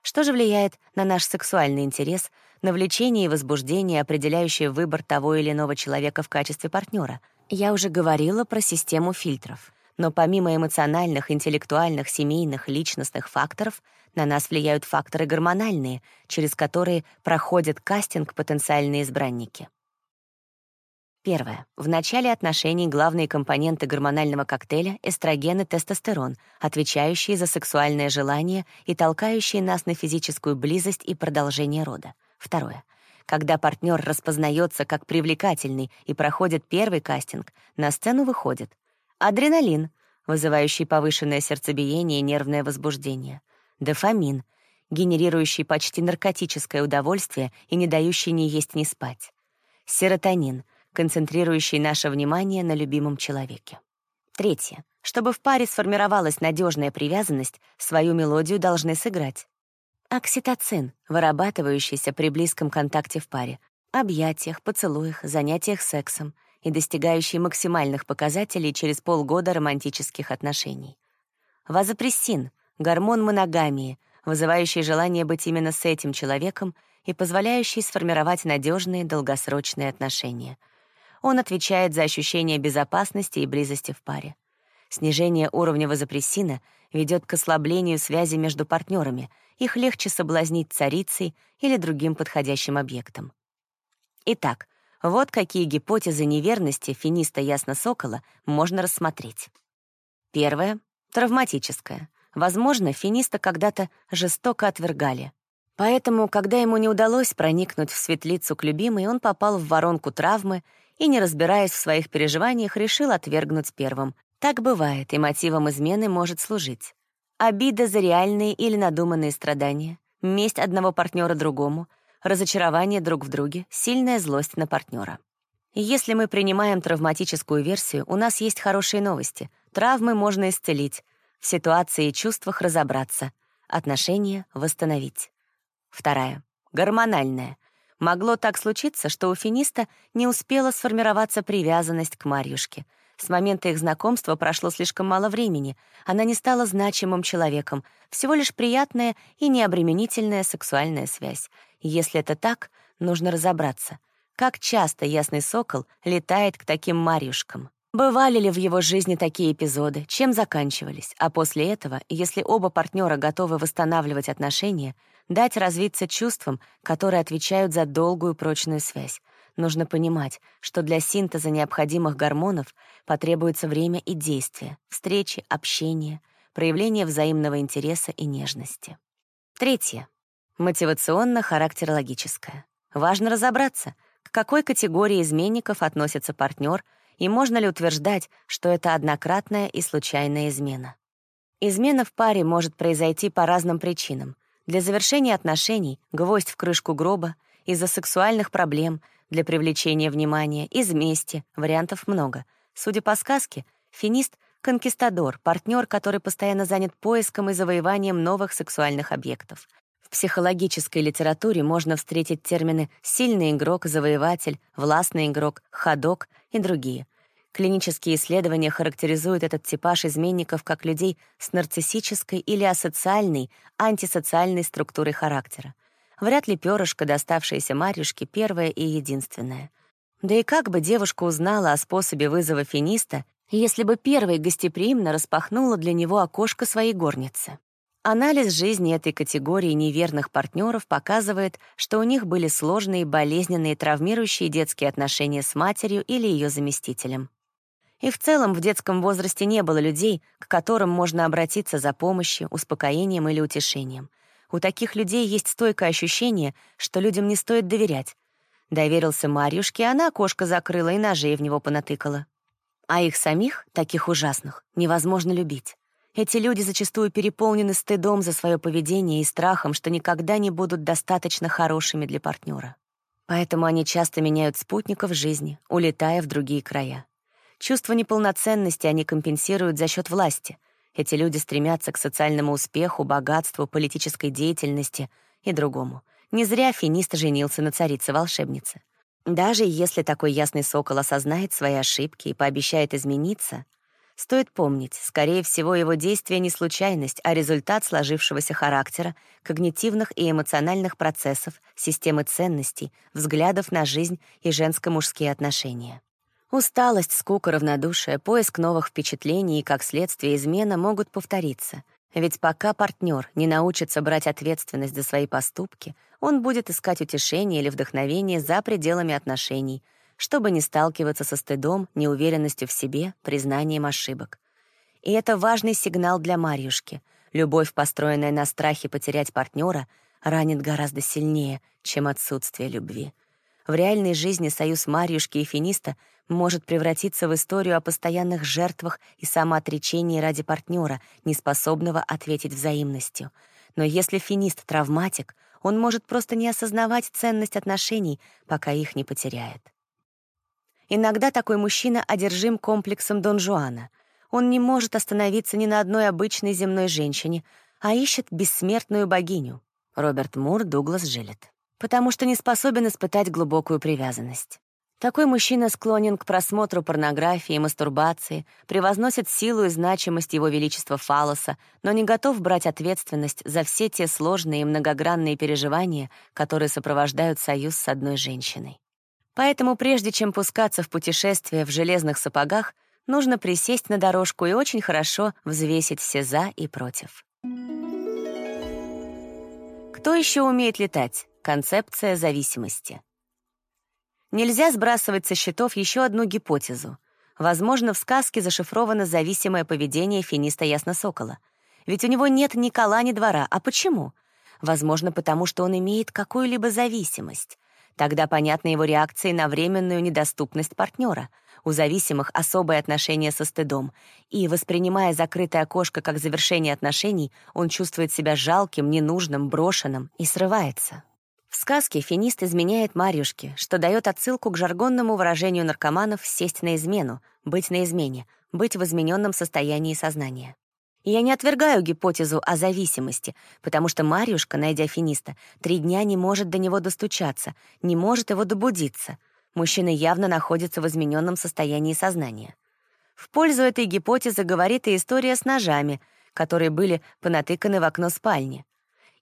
Что же влияет на наш сексуальный интерес, на влечение и возбуждение, определяющее выбор того или иного человека в качестве партнера — я уже говорила про систему фильтров. Но помимо эмоциональных, интеллектуальных, семейных, личностных факторов, на нас влияют факторы гормональные, через которые проходят кастинг потенциальные избранники. Первое. В начале отношений главные компоненты гормонального коктейля — эстроген и тестостерон, отвечающие за сексуальное желание и толкающие нас на физическую близость и продолжение рода. Второе. Когда партнер распознается как привлекательный и проходит первый кастинг, на сцену выходит адреналин, вызывающий повышенное сердцебиение и нервное возбуждение, дофамин, генерирующий почти наркотическое удовольствие и не дающий ни есть, ни спать, серотонин — концентрирующий наше внимание на любимом человеке. Третье. Чтобы в паре сформировалась надежная привязанность, свою мелодию должны сыграть. Окситоцин, вырабатывающийся при близком контакте в паре, объятиях, поцелуях, занятиях сексом и достигающий максимальных показателей через полгода романтических отношений. Вазопрессин — гормон моногамии, вызывающий желание быть именно с этим человеком и позволяющий сформировать надежные долгосрочные отношения — он отвечает за ощущение безопасности и близости в паре. Снижение уровня вазопрессина ведет к ослаблению связи между партнерами, их легче соблазнить царицей или другим подходящим объектом. Итак, вот какие гипотезы неверности финиста Ясно-Сокола можно рассмотреть. Первое — травматическое. Возможно, финиста когда-то жестоко отвергали. Поэтому, когда ему не удалось проникнуть в светлицу к любимой, он попал в воронку травмы и, не разбираясь в своих переживаниях, решил отвергнуть первым. Так бывает, и мотивом измены может служить. Обида за реальные или надуманные страдания, месть одного партнера другому, разочарование друг в друге, сильная злость на партнера. Если мы принимаем травматическую версию, у нас есть хорошие новости. Травмы можно исцелить, в ситуации и чувствах разобраться, отношения восстановить. Вторая. Гормональная. Могло так случиться, что у финиста не успела сформироваться привязанность к Марьюшке. С момента их знакомства прошло слишком мало времени, она не стала значимым человеком, всего лишь приятная и необременительная сексуальная связь. Если это так, нужно разобраться, как часто ясный сокол летает к таким Марьюшкам. Бывали ли в его жизни такие эпизоды, чем заканчивались, а после этого, если оба партнера готовы восстанавливать отношения, дать развиться чувствам, которые отвечают за долгую прочную связь. Нужно понимать, что для синтеза необходимых гормонов потребуется время и действие, встречи, общение, проявление взаимного интереса и нежности. Третье. Мотивационно-характерологическое. Важно разобраться, к какой категории изменников относится партнер — и можно ли утверждать, что это однократная и случайная измена? Измена в паре может произойти по разным причинам. Для завершения отношений — гвоздь в крышку гроба, из-за сексуальных проблем, для привлечения внимания, из мести, вариантов много. Судя по сказке, финист — конкистадор, партнер, который постоянно занят поиском и завоеванием новых сексуальных объектов. В психологической литературе можно встретить термины «сильный игрок», «завоеватель», «властный игрок», «ходок» и другие. Клинические исследования характеризуют этот типаж изменников как людей с нарциссической или асоциальной, антисоциальной структурой характера. Вряд ли перышко, доставшееся Марьюшке, первое и единственное. Да и как бы девушка узнала о способе вызова финиста, если бы первой гостеприимно распахнула для него окошко своей горницы? Анализ жизни этой категории неверных партнеров показывает, что у них были сложные, болезненные, травмирующие детские отношения с матерью или ее заместителем. И в целом в детском возрасте не было людей, к которым можно обратиться за помощью, успокоением или утешением. У таких людей есть стойкое ощущение, что людям не стоит доверять. Доверился Марьюшке, она окошко закрыла и ножей в него понатыкала. А их самих, таких ужасных, невозможно любить. Эти люди зачастую переполнены стыдом за свое поведение и страхом, что никогда не будут достаточно хорошими для партнера. Поэтому они часто меняют спутников жизни, улетая в другие края. Чувство неполноценности они компенсируют за счет власти. Эти люди стремятся к социальному успеху, богатству, политической деятельности и другому. Не зря финист женился на царице-волшебнице. Даже если такой ясный сокол осознает свои ошибки и пообещает измениться, стоит помнить, скорее всего, его действие не случайность, а результат сложившегося характера, когнитивных и эмоциональных процессов, системы ценностей, взглядов на жизнь и женско-мужские отношения. Усталость, скука, равнодушие, поиск новых впечатлений и, как следствие, измена могут повториться. Ведь пока партнер не научится брать ответственность за свои поступки, он будет искать утешение или вдохновение за пределами отношений, чтобы не сталкиваться со стыдом, неуверенностью в себе, признанием ошибок. И это важный сигнал для Марьюшки. Любовь, построенная на страхе потерять партнера, ранит гораздо сильнее, чем отсутствие любви. В реальной жизни союз Марьюшки и Финиста может превратиться в историю о постоянных жертвах и самоотречении ради партнера, неспособного ответить взаимностью. Но если Финист — травматик, он может просто не осознавать ценность отношений, пока их не потеряет. Иногда такой мужчина одержим комплексом Дон Жуана. Он не может остановиться ни на одной обычной земной женщине, а ищет бессмертную богиню. Роберт Мур, Дуглас Жилет. Потому что не способен испытать глубокую привязанность. Такой мужчина склонен к просмотру порнографии и мастурбации, превозносит силу и значимость его величества фалоса, но не готов брать ответственность за все те сложные и многогранные переживания, которые сопровождают союз с одной женщиной. Поэтому прежде чем пускаться в путешествие в железных сапогах, нужно присесть на дорожку и очень хорошо взвесить все «за» и «против». Кто еще умеет летать? Концепция зависимости. Нельзя сбрасывать со счетов еще одну гипотезу. Возможно, в сказке зашифровано зависимое поведение финиста Ясносокола. Ведь у него нет ни кола, ни двора. А почему? Возможно, потому что он имеет какую-либо зависимость. Тогда понятны его реакции на временную недоступность партнера. У зависимых особое отношение со стыдом. И, воспринимая закрытое окошко как завершение отношений, он чувствует себя жалким, ненужным, брошенным и срывается. В сказке финист изменяет Марьюшке, что дает отсылку к жаргонному выражению наркоманов «сесть на измену», «быть на измене», «быть в измененном состоянии сознания». я не отвергаю гипотезу о зависимости, потому что Марьюшка, найдя финиста, три дня не может до него достучаться, не может его добудиться. Мужчина явно находится в измененном состоянии сознания. В пользу этой гипотезы говорит и история с ножами, которые были понатыканы в окно спальни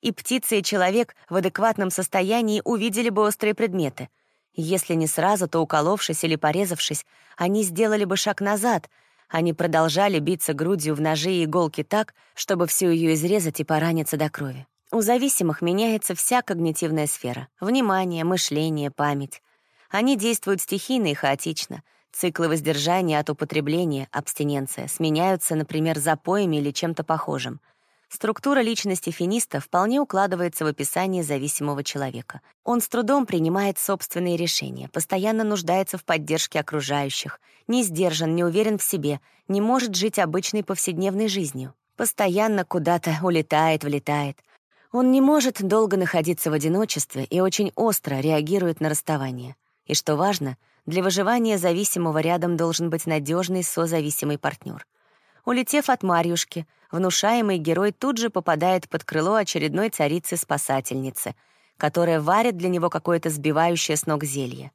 и птица, и человек в адекватном состоянии увидели бы острые предметы. Если не сразу, то, уколовшись или порезавшись, они сделали бы шаг назад. Они продолжали биться грудью в ножи и иголки так, чтобы всю ее изрезать и пораниться до крови. У зависимых меняется вся когнитивная сфера — внимание, мышление, память. Они действуют стихийно и хаотично. Циклы воздержания от употребления, абстиненция, сменяются, например, запоями или чем-то похожим — Структура личности финиста вполне укладывается в описание зависимого человека. Он с трудом принимает собственные решения, постоянно нуждается в поддержке окружающих, не сдержан, не уверен в себе, не может жить обычной повседневной жизнью. Постоянно куда-то улетает, влетает. Он не может долго находиться в одиночестве и очень остро реагирует на расставание. И что важно, для выживания зависимого рядом должен быть надежный созависимый партнер. Улетев от Марьюшки, внушаемый герой тут же попадает под крыло очередной царицы-спасательницы, которая варит для него какое-то сбивающее с ног зелье.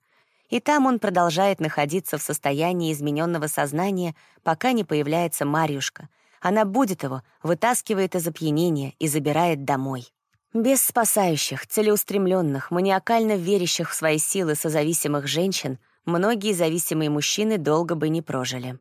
И там он продолжает находиться в состоянии измененного сознания, пока не появляется Марьюшка. Она будет его, вытаскивает из опьянения и забирает домой. Без спасающих, целеустремленных, маниакально верящих в свои силы созависимых женщин многие зависимые мужчины долго бы не прожили.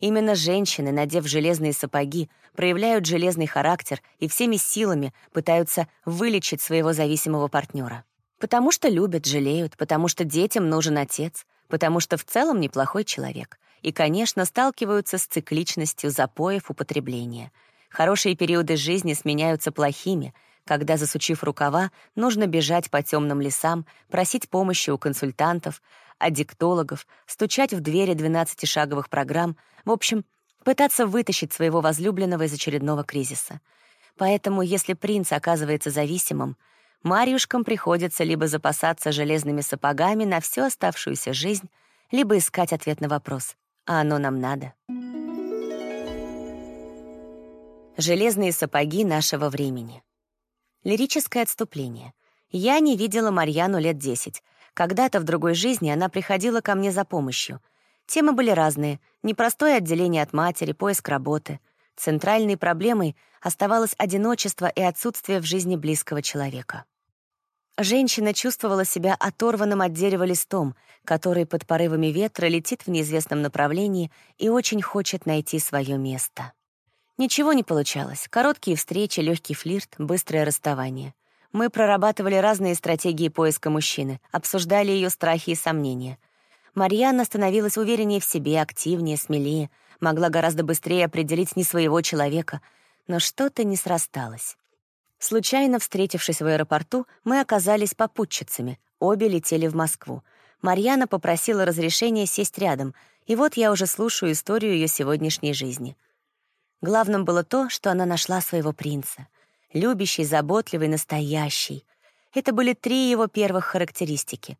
Именно женщины, надев железные сапоги, проявляют железный характер и всеми силами пытаются вылечить своего зависимого партнера. Потому что любят, жалеют, потому что детям нужен отец, потому что в целом неплохой человек. И, конечно, сталкиваются с цикличностью запоев употребления. Хорошие периоды жизни сменяются плохими, когда, засучив рукава, нужно бежать по темным лесам, просить помощи у консультантов, аддиктологов, стучать в двери 12-шаговых программ, в общем, пытаться вытащить своего возлюбленного из очередного кризиса. Поэтому, если принц оказывается зависимым, Марьюшкам приходится либо запасаться железными сапогами на всю оставшуюся жизнь, либо искать ответ на вопрос «А оно нам надо?» Железные сапоги нашего времени. Лирическое отступление. Я не видела Марьяну лет десять, когда-то в другой жизни она приходила ко мне за помощью. Темы были разные. Непростое отделение от матери, поиск работы. Центральной проблемой оставалось одиночество и отсутствие в жизни близкого человека. Женщина чувствовала себя оторванным от дерева листом, который под порывами ветра летит в неизвестном направлении и очень хочет найти свое место. Ничего не получалось. Короткие встречи, легкий флирт, быстрое расставание — мы прорабатывали разные стратегии поиска мужчины, обсуждали ее страхи и сомнения. Марьяна становилась увереннее в себе, активнее, смелее, могла гораздо быстрее определить не своего человека, но что-то не срасталось. Случайно встретившись в аэропорту, мы оказались попутчицами, обе летели в Москву. Марьяна попросила разрешения сесть рядом, и вот я уже слушаю историю ее сегодняшней жизни. Главным было то, что она нашла своего принца. Любящий, заботливый, настоящий. Это были три его первых характеристики.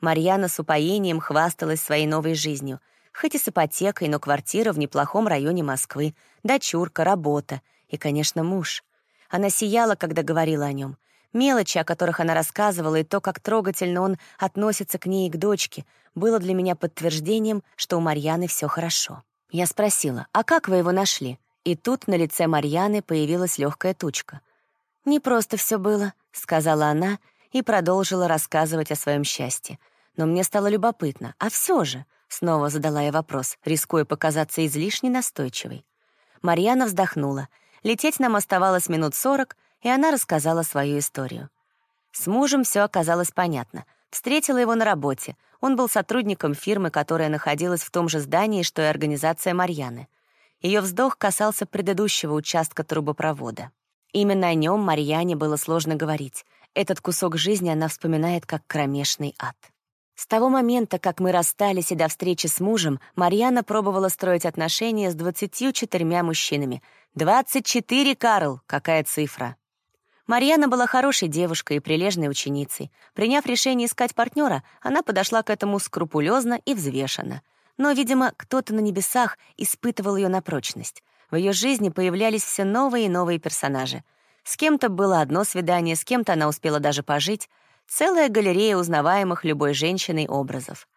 Марьяна с упоением хвасталась своей новой жизнью, хоть и с ипотекой, но квартира в неплохом районе Москвы, дочурка, работа и, конечно, муж. Она сияла, когда говорила о нем. Мелочи, о которых она рассказывала, и то, как трогательно он относится к ней и к дочке, было для меня подтверждением, что у Марьяны все хорошо. Я спросила, а как вы его нашли? И тут на лице Марьяны появилась легкая тучка. «Не просто все было», — сказала она и продолжила рассказывать о своем счастье. Но мне стало любопытно. А все же, снова задала я вопрос, рискуя показаться излишне настойчивой. Марьяна вздохнула. Лететь нам оставалось минут сорок, и она рассказала свою историю. С мужем все оказалось понятно. Встретила его на работе. Он был сотрудником фирмы, которая находилась в том же здании, что и организация Марьяны. Ее вздох касался предыдущего участка трубопровода. Именно о нем Марьяне было сложно говорить. Этот кусок жизни она вспоминает как кромешный ад. С того момента, как мы расстались и до встречи с мужем, Марьяна пробовала строить отношения с 24 мужчинами. 24, Карл! Какая цифра! Марьяна была хорошей девушкой и прилежной ученицей. Приняв решение искать партнера, она подошла к этому скрупулезно и взвешенно. Но, видимо, кто-то на небесах испытывал ее на прочность. В ее жизни появлялись все новые и новые персонажи. С кем-то было одно свидание, с кем-то она успела даже пожить. Целая галерея узнаваемых любой женщиной образов.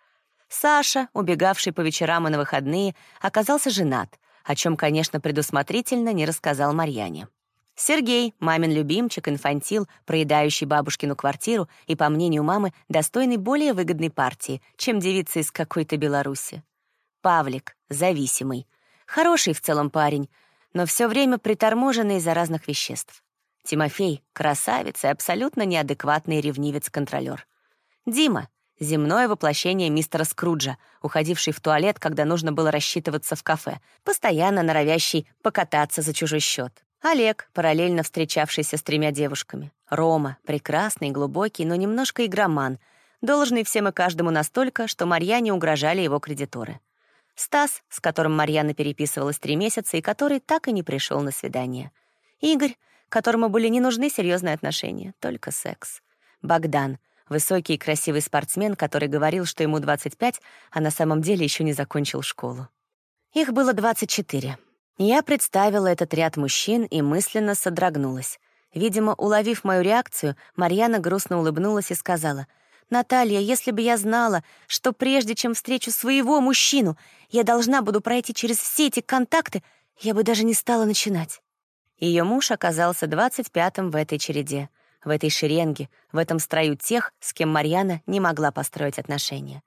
Саша, убегавший по вечерам и на выходные, оказался женат, о чем, конечно, предусмотрительно не рассказал Марьяне. Сергей, мамин любимчик, инфантил, проедающий бабушкину квартиру и, по мнению мамы, достойный более выгодной партии, чем девица из какой-то Беларуси. Павлик, зависимый. Хороший в целом парень, но все время приторможенный из-за разных веществ. Тимофей — красавец и абсолютно неадекватный ревнивец-контролер. Дима — земное воплощение мистера Скруджа, уходивший в туалет, когда нужно было рассчитываться в кафе, постоянно норовящий покататься за чужой счет. Олег, параллельно встречавшийся с тремя девушками. Рома, прекрасный, глубокий, но немножко игроман, должный всем и каждому настолько, что Марьяне угрожали его кредиторы. Стас, с которым Марьяна переписывалась три месяца и который так и не пришел на свидание. Игорь, которому были не нужны серьезные отношения, только секс. Богдан, высокий и красивый спортсмен, который говорил, что ему 25, а на самом деле еще не закончил школу. Их было 24. Я представила этот ряд мужчин и мысленно содрогнулась. Видимо, уловив мою реакцию, Марьяна грустно улыбнулась и сказала, «Наталья, если бы я знала, что прежде чем встречу своего мужчину, я должна буду пройти через все эти контакты, я бы даже не стала начинать». Ее муж оказался двадцать пятым в этой череде, в этой шеренге, в этом строю тех, с кем Марьяна не могла построить отношения.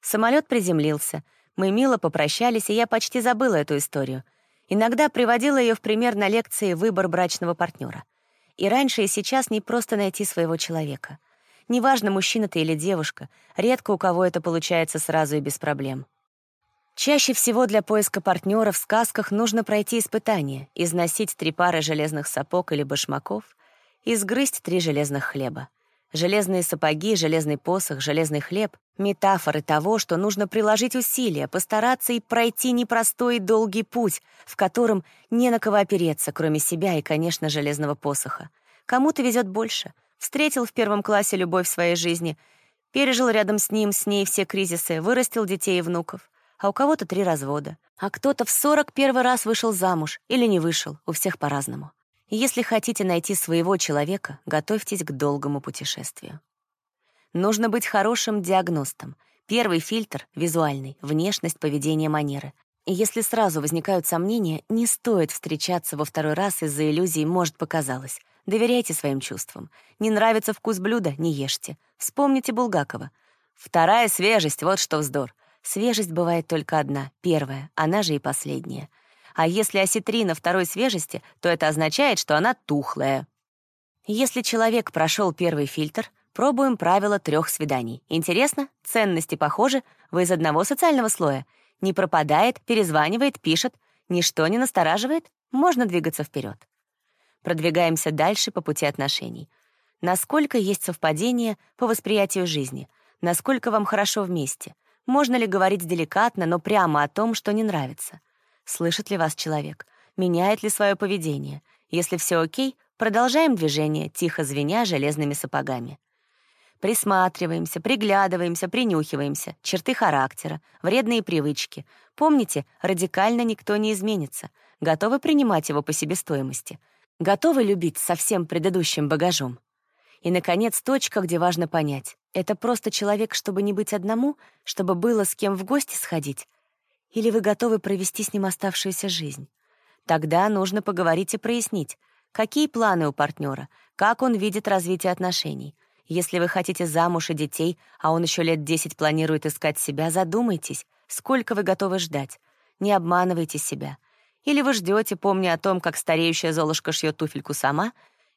Самолет приземлился, мы мило попрощались, и я почти забыла эту историю. Иногда приводила ее в пример на лекции «Выбор брачного партнера. И раньше и сейчас не просто найти своего человека. Неважно, мужчина ты или девушка, редко у кого это получается сразу и без проблем. Чаще всего для поиска партнера в сказках нужно пройти испытание, износить три пары железных сапог или башмаков, изгрызть три железных хлеба. Железные сапоги, железный посох, железный хлеб — метафоры того, что нужно приложить усилия, постараться и пройти непростой и долгий путь, в котором не на кого опереться, кроме себя и, конечно, железного посоха. Кому-то везет больше. Встретил в первом классе любовь своей жизни, пережил рядом с ним, с ней все кризисы, вырастил детей и внуков а у кого-то три развода, а кто-то в сорок первый раз вышел замуж или не вышел, у всех по-разному. Если хотите найти своего человека, готовьтесь к долгому путешествию. Нужно быть хорошим диагностом. Первый фильтр — визуальный, внешность, поведение, манеры. И если сразу возникают сомнения, не стоит встречаться во второй раз из-за иллюзий «может, показалось». Доверяйте своим чувствам. Не нравится вкус блюда — не ешьте. Вспомните Булгакова. Вторая свежесть — вот что вздор. Свежесть бывает только одна, первая, она же и последняя. А если осетрина второй свежести, то это означает, что она тухлая. Если человек прошел первый фильтр, Пробуем правила трех свиданий. Интересно? Ценности похожи? Вы из одного социального слоя? Не пропадает, перезванивает, пишет. Ничто не настораживает? Можно двигаться вперед. Продвигаемся дальше по пути отношений. Насколько есть совпадение по восприятию жизни? Насколько вам хорошо вместе? Можно ли говорить деликатно, но прямо о том, что не нравится? Слышит ли вас человек? Меняет ли свое поведение? Если все окей, продолжаем движение, тихо звеня железными сапогами. Присматриваемся, приглядываемся, принюхиваемся, черты характера, вредные привычки. Помните, радикально никто не изменится. Готовы принимать его по себестоимости. Готовы любить со всем предыдущим багажом. И, наконец, точка, где важно понять. Это просто человек, чтобы не быть одному, чтобы было с кем в гости сходить? Или вы готовы провести с ним оставшуюся жизнь? Тогда нужно поговорить и прояснить, какие планы у партнера, как он видит развитие отношений — если вы хотите замуж и детей, а он еще лет десять планирует искать себя, задумайтесь, сколько вы готовы ждать. Не обманывайте себя. Или вы ждете, помня о том, как стареющая Золушка шьет туфельку сама,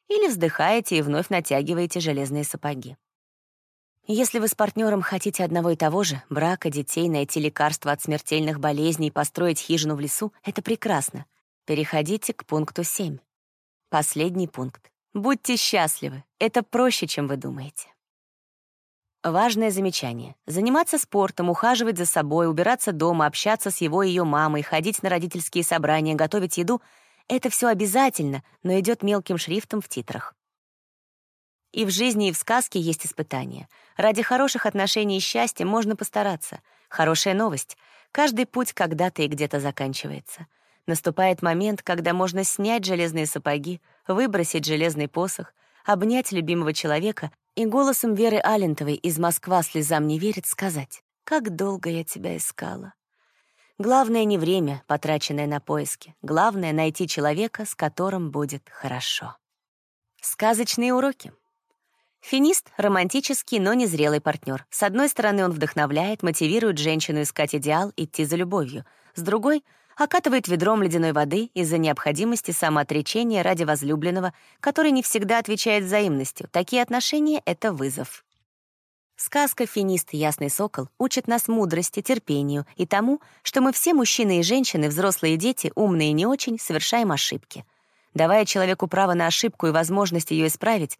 или вздыхаете и вновь натягиваете железные сапоги. Если вы с партнером хотите одного и того же — брака, детей, найти лекарства от смертельных болезней, построить хижину в лесу — это прекрасно. Переходите к пункту 7. Последний пункт. Будьте счастливы. Это проще, чем вы думаете. Важное замечание. Заниматься спортом, ухаживать за собой, убираться дома, общаться с его и ее мамой, ходить на родительские собрания, готовить еду — это все обязательно, но идет мелким шрифтом в титрах. И в жизни, и в сказке есть испытания. Ради хороших отношений и счастья можно постараться. Хорошая новость. Каждый путь когда-то и где-то заканчивается. Наступает момент, когда можно снять железные сапоги, выбросить железный посох, обнять любимого человека и голосом Веры Алентовой из «Москва слезам не верит» сказать «Как долго я тебя искала». Главное не время, потраченное на поиски. Главное — найти человека, с которым будет хорошо. Сказочные уроки. Финист — романтический, но незрелый партнер. С одной стороны, он вдохновляет, мотивирует женщину искать идеал, идти за любовью. С другой — окатывает ведром ледяной воды из-за необходимости самоотречения ради возлюбленного, который не всегда отвечает взаимностью. Такие отношения — это вызов. Сказка «Финист. Ясный сокол» учит нас мудрости, терпению и тому, что мы все мужчины и женщины, взрослые и дети, умные и не очень, совершаем ошибки. Давая человеку право на ошибку и возможность ее исправить,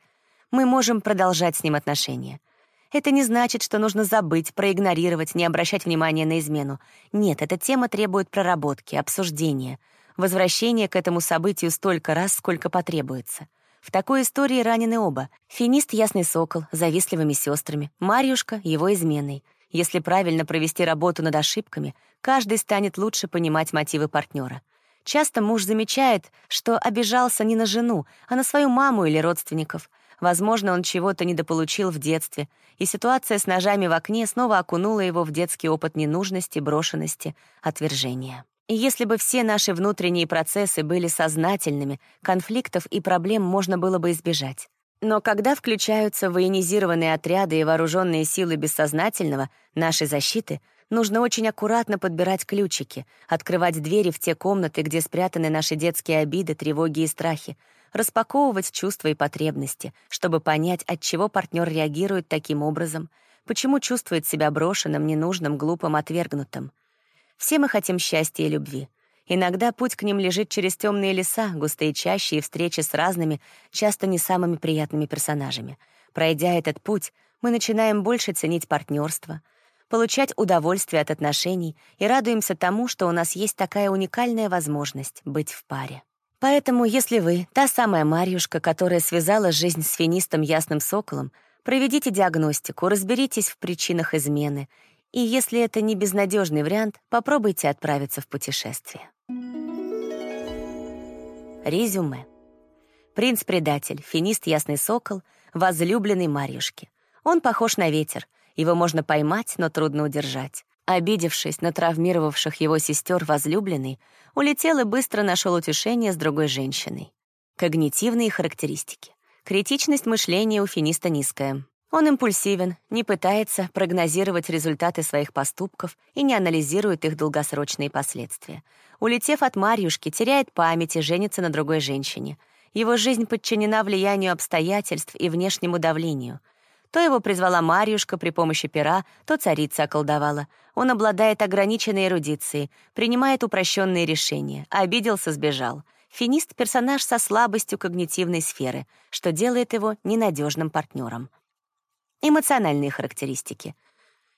мы можем продолжать с ним отношения — это не значит, что нужно забыть, проигнорировать, не обращать внимания на измену. Нет, эта тема требует проработки, обсуждения, возвращения к этому событию столько раз, сколько потребуется. В такой истории ранены оба. Финист — ясный сокол, завистливыми сестрами, Марьюшка — его изменой. Если правильно провести работу над ошибками, каждый станет лучше понимать мотивы партнера. Часто муж замечает, что обижался не на жену, а на свою маму или родственников — Возможно, он чего-то недополучил в детстве, и ситуация с ножами в окне снова окунула его в детский опыт ненужности, брошенности, отвержения. И если бы все наши внутренние процессы были сознательными, конфликтов и проблем можно было бы избежать. Но когда включаются военизированные отряды и вооруженные силы бессознательного, нашей защиты, нужно очень аккуратно подбирать ключики, открывать двери в те комнаты, где спрятаны наши детские обиды, тревоги и страхи, распаковывать чувства и потребности, чтобы понять, от чего партнер реагирует таким образом, почему чувствует себя брошенным, ненужным, глупым, отвергнутым. Все мы хотим счастья и любви. Иногда путь к ним лежит через темные леса, густые чащи и встречи с разными, часто не самыми приятными персонажами. Пройдя этот путь, мы начинаем больше ценить партнерство, получать удовольствие от отношений и радуемся тому, что у нас есть такая уникальная возможность быть в паре. Поэтому, если вы та самая Марьюшка, которая связала жизнь с финистом Ясным Соколом, проведите диагностику, разберитесь в причинах измены, и если это не безнадежный вариант, попробуйте отправиться в путешествие. Резюме. Принц-предатель, финист Ясный Сокол, возлюбленный Марьюшки. Он похож на ветер, его можно поймать, но трудно удержать. Обидевшись на травмировавших его сестер возлюбленный, улетел и быстро нашел утешение с другой женщиной. Когнитивные характеристики. Критичность мышления у финиста низкая. Он импульсивен, не пытается прогнозировать результаты своих поступков и не анализирует их долгосрочные последствия. Улетев от Марьюшки, теряет память и женится на другой женщине. Его жизнь подчинена влиянию обстоятельств и внешнему давлению — То его призвала Марьюшка при помощи пера, то царица околдовала. Он обладает ограниченной эрудицией, принимает упрощенные решения, обиделся, сбежал. Финист — персонаж со слабостью когнитивной сферы, что делает его ненадежным партнером. Эмоциональные характеристики.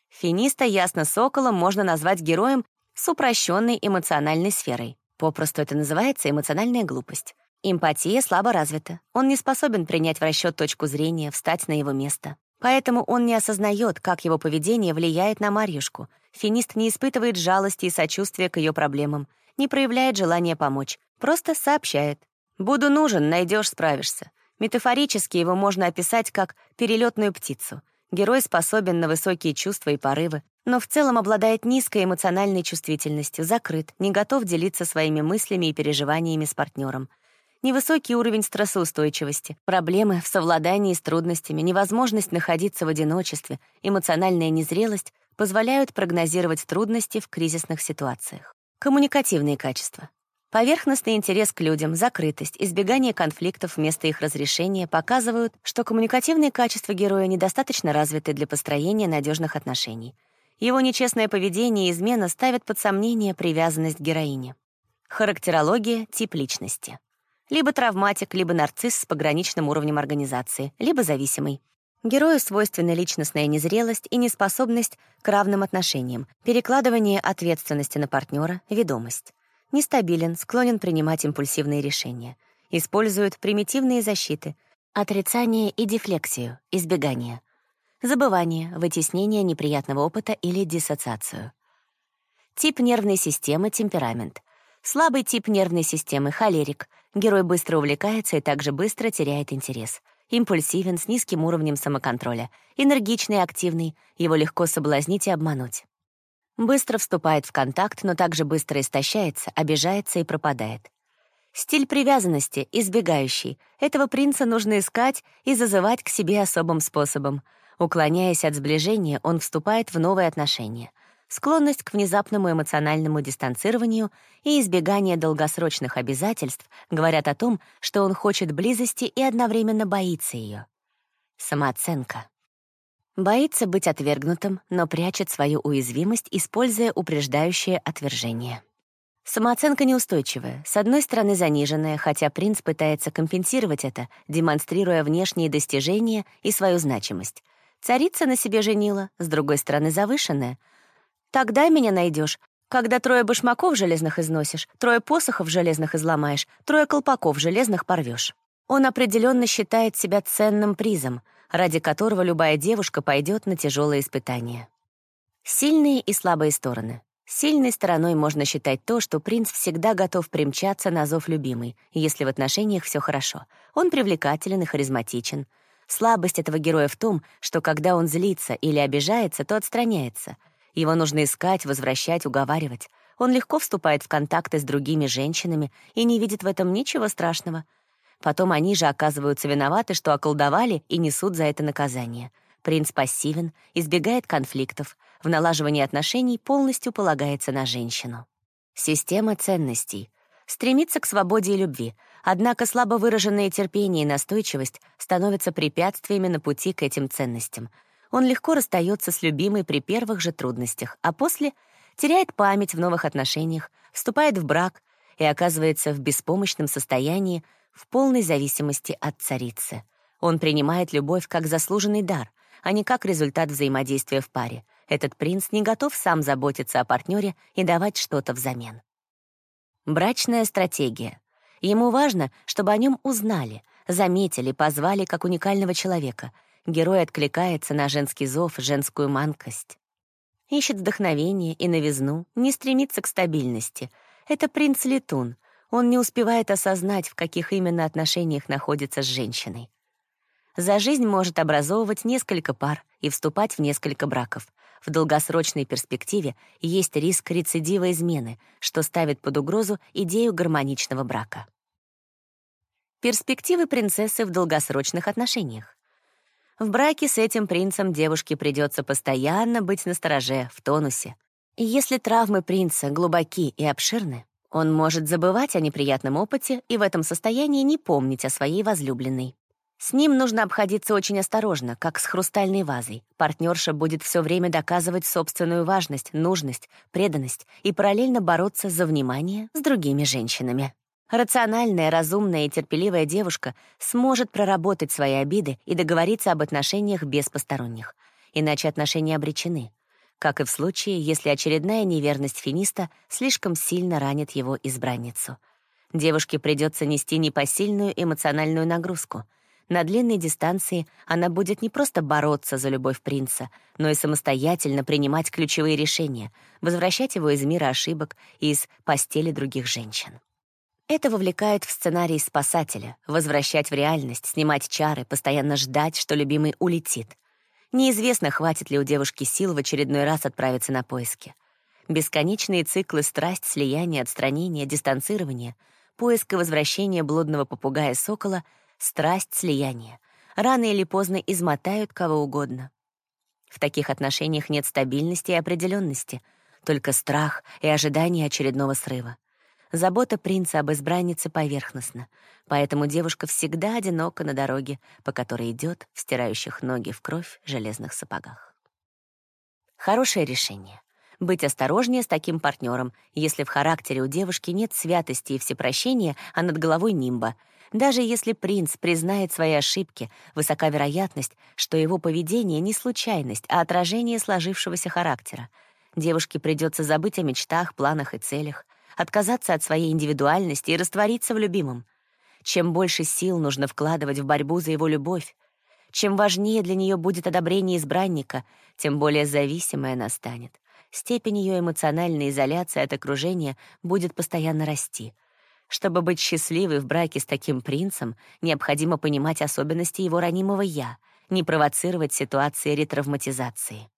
Финиста Ясно Сокола можно назвать героем с упрощенной эмоциональной сферой. Попросту это называется эмоциональная глупость. Эмпатия слабо развита. Он не способен принять в расчет точку зрения, встать на его место. Поэтому он не осознает, как его поведение влияет на Марьюшку. Финист не испытывает жалости и сочувствия к ее проблемам, не проявляет желания помочь, просто сообщает. «Буду нужен, найдешь, справишься». Метафорически его можно описать как перелетную птицу. Герой способен на высокие чувства и порывы, но в целом обладает низкой эмоциональной чувствительностью, закрыт, не готов делиться своими мыслями и переживаниями с партнером невысокий уровень стрессоустойчивости, проблемы в совладании с трудностями, невозможность находиться в одиночестве, эмоциональная незрелость позволяют прогнозировать трудности в кризисных ситуациях. Коммуникативные качества. Поверхностный интерес к людям, закрытость, избегание конфликтов вместо их разрешения показывают, что коммуникативные качества героя недостаточно развиты для построения надежных отношений. Его нечестное поведение и измена ставят под сомнение привязанность к героине. Характерология — тип личности либо травматик, либо нарцисс с пограничным уровнем организации, либо зависимый. Герою свойственна личностная незрелость и неспособность к равным отношениям, перекладывание ответственности на партнера, ведомость. Нестабилен, склонен принимать импульсивные решения. Использует примитивные защиты, отрицание и дефлексию, избегание. Забывание, вытеснение неприятного опыта или диссоциацию. Тип нервной системы, темперамент. Слабый тип нервной системы, холерик, Герой быстро увлекается и также быстро теряет интерес. Импульсивен, с низким уровнем самоконтроля. Энергичный активный, его легко соблазнить и обмануть. Быстро вступает в контакт, но также быстро истощается, обижается и пропадает. Стиль привязанности, избегающий. Этого принца нужно искать и зазывать к себе особым способом. Уклоняясь от сближения, он вступает в новые отношения — склонность к внезапному эмоциональному дистанцированию и избегание долгосрочных обязательств говорят о том, что он хочет близости и одновременно боится ее. Самооценка. Боится быть отвергнутым, но прячет свою уязвимость, используя упреждающее отвержение. Самооценка неустойчивая, с одной стороны заниженная, хотя принц пытается компенсировать это, демонстрируя внешние достижения и свою значимость. Царица на себе женила, с другой стороны завышенная — Тогда меня найдешь, когда трое башмаков железных износишь, трое посохов железных изломаешь, трое колпаков железных порвешь. Он определенно считает себя ценным призом, ради которого любая девушка пойдет на тяжелые испытания. Сильные и слабые стороны. Сильной стороной можно считать то, что принц всегда готов примчаться на зов любимой, если в отношениях все хорошо. Он привлекателен и харизматичен. Слабость этого героя в том, что когда он злится или обижается, то отстраняется — его нужно искать, возвращать, уговаривать. Он легко вступает в контакты с другими женщинами и не видит в этом ничего страшного. Потом они же оказываются виноваты, что околдовали и несут за это наказание. Принц пассивен, избегает конфликтов, в налаживании отношений полностью полагается на женщину. Система ценностей. Стремится к свободе и любви, однако слабо выраженное терпение и настойчивость становятся препятствиями на пути к этим ценностям — он легко расстается с любимой при первых же трудностях, а после теряет память в новых отношениях, вступает в брак и оказывается в беспомощном состоянии в полной зависимости от царицы. Он принимает любовь как заслуженный дар, а не как результат взаимодействия в паре. Этот принц не готов сам заботиться о партнере и давать что-то взамен. Брачная стратегия. Ему важно, чтобы о нем узнали, заметили, позвали как уникального человека — Герой откликается на женский зов, женскую манкость. Ищет вдохновение и новизну, не стремится к стабильности. Это принц-летун. Он не успевает осознать, в каких именно отношениях находится с женщиной. За жизнь может образовывать несколько пар и вступать в несколько браков. В долгосрочной перспективе есть риск рецидива измены, что ставит под угрозу идею гармоничного брака. Перспективы принцессы в долгосрочных отношениях. В браке с этим принцем девушке придется постоянно быть настороже, в тонусе. И если травмы принца глубоки и обширны, он может забывать о неприятном опыте и в этом состоянии не помнить о своей возлюбленной. С ним нужно обходиться очень осторожно, как с хрустальной вазой. Партнерша будет все время доказывать собственную важность, нужность, преданность и параллельно бороться за внимание с другими женщинами. Рациональная, разумная и терпеливая девушка сможет проработать свои обиды и договориться об отношениях без посторонних. Иначе отношения обречены. Как и в случае, если очередная неверность финиста слишком сильно ранит его избранницу. Девушке придется нести непосильную эмоциональную нагрузку — на длинной дистанции она будет не просто бороться за любовь принца, но и самостоятельно принимать ключевые решения, возвращать его из мира ошибок и из постели других женщин. Это вовлекает в сценарий спасателя, возвращать в реальность, снимать чары, постоянно ждать, что любимый улетит. Неизвестно, хватит ли у девушки сил в очередной раз отправиться на поиски. Бесконечные циклы страсть, слияния, отстранения, дистанцирования, поиск и возвращение блудного попугая-сокола — страсть слияния. Рано или поздно измотают кого угодно. В таких отношениях нет стабильности и определенности, только страх и ожидание очередного срыва. Забота принца об избраннице поверхностна, поэтому девушка всегда одинока на дороге, по которой идет в стирающих ноги в кровь железных сапогах. Хорошее решение — быть осторожнее с таким партнером, если в характере у девушки нет святости и всепрощения, а над головой нимба — даже если принц признает свои ошибки, высока вероятность, что его поведение не случайность, а отражение сложившегося характера. Девушке придется забыть о мечтах, планах и целях, отказаться от своей индивидуальности и раствориться в любимом. Чем больше сил нужно вкладывать в борьбу за его любовь, чем важнее для нее будет одобрение избранника, тем более зависимой она станет. Степень ее эмоциональной изоляции от окружения будет постоянно расти — чтобы быть счастливой в браке с таким принцем, необходимо понимать особенности его ранимого «я», не провоцировать ситуации ретравматизации.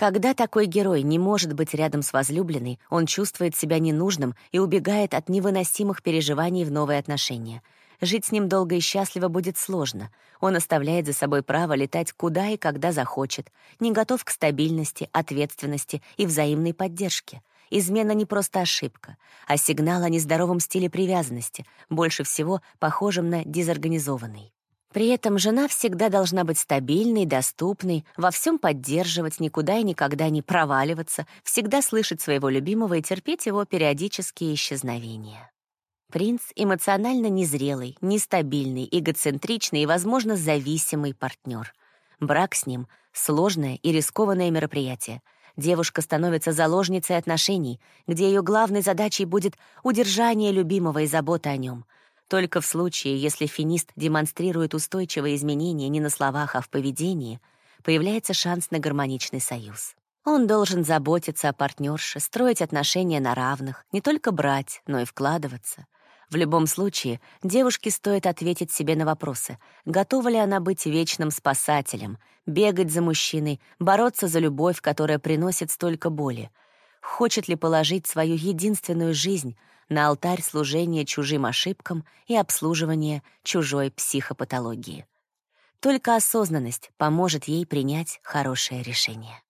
Когда такой герой не может быть рядом с возлюбленной, он чувствует себя ненужным и убегает от невыносимых переживаний в новые отношения. Жить с ним долго и счастливо будет сложно. Он оставляет за собой право летать куда и когда захочет, не готов к стабильности, ответственности и взаимной поддержке. Измена не просто ошибка, а сигнал о нездоровом стиле привязанности, больше всего похожем на дезорганизованный. При этом жена всегда должна быть стабильной, доступной, во всем поддерживать, никуда и никогда не проваливаться, всегда слышать своего любимого и терпеть его периодические исчезновения. Принц — эмоционально незрелый, нестабильный, эгоцентричный и, возможно, зависимый партнер. Брак с ним — сложное и рискованное мероприятие — девушка становится заложницей отношений, где ее главной задачей будет удержание любимого и забота о нем. Только в случае, если финист демонстрирует устойчивые изменения не на словах, а в поведении, появляется шанс на гармоничный союз. Он должен заботиться о партнерше, строить отношения на равных, не только брать, но и вкладываться — в любом случае, девушке стоит ответить себе на вопросы. Готова ли она быть вечным спасателем, бегать за мужчиной, бороться за любовь, которая приносит столько боли? Хочет ли положить свою единственную жизнь на алтарь служения чужим ошибкам и обслуживания чужой психопатологии? Только осознанность поможет ей принять хорошее решение.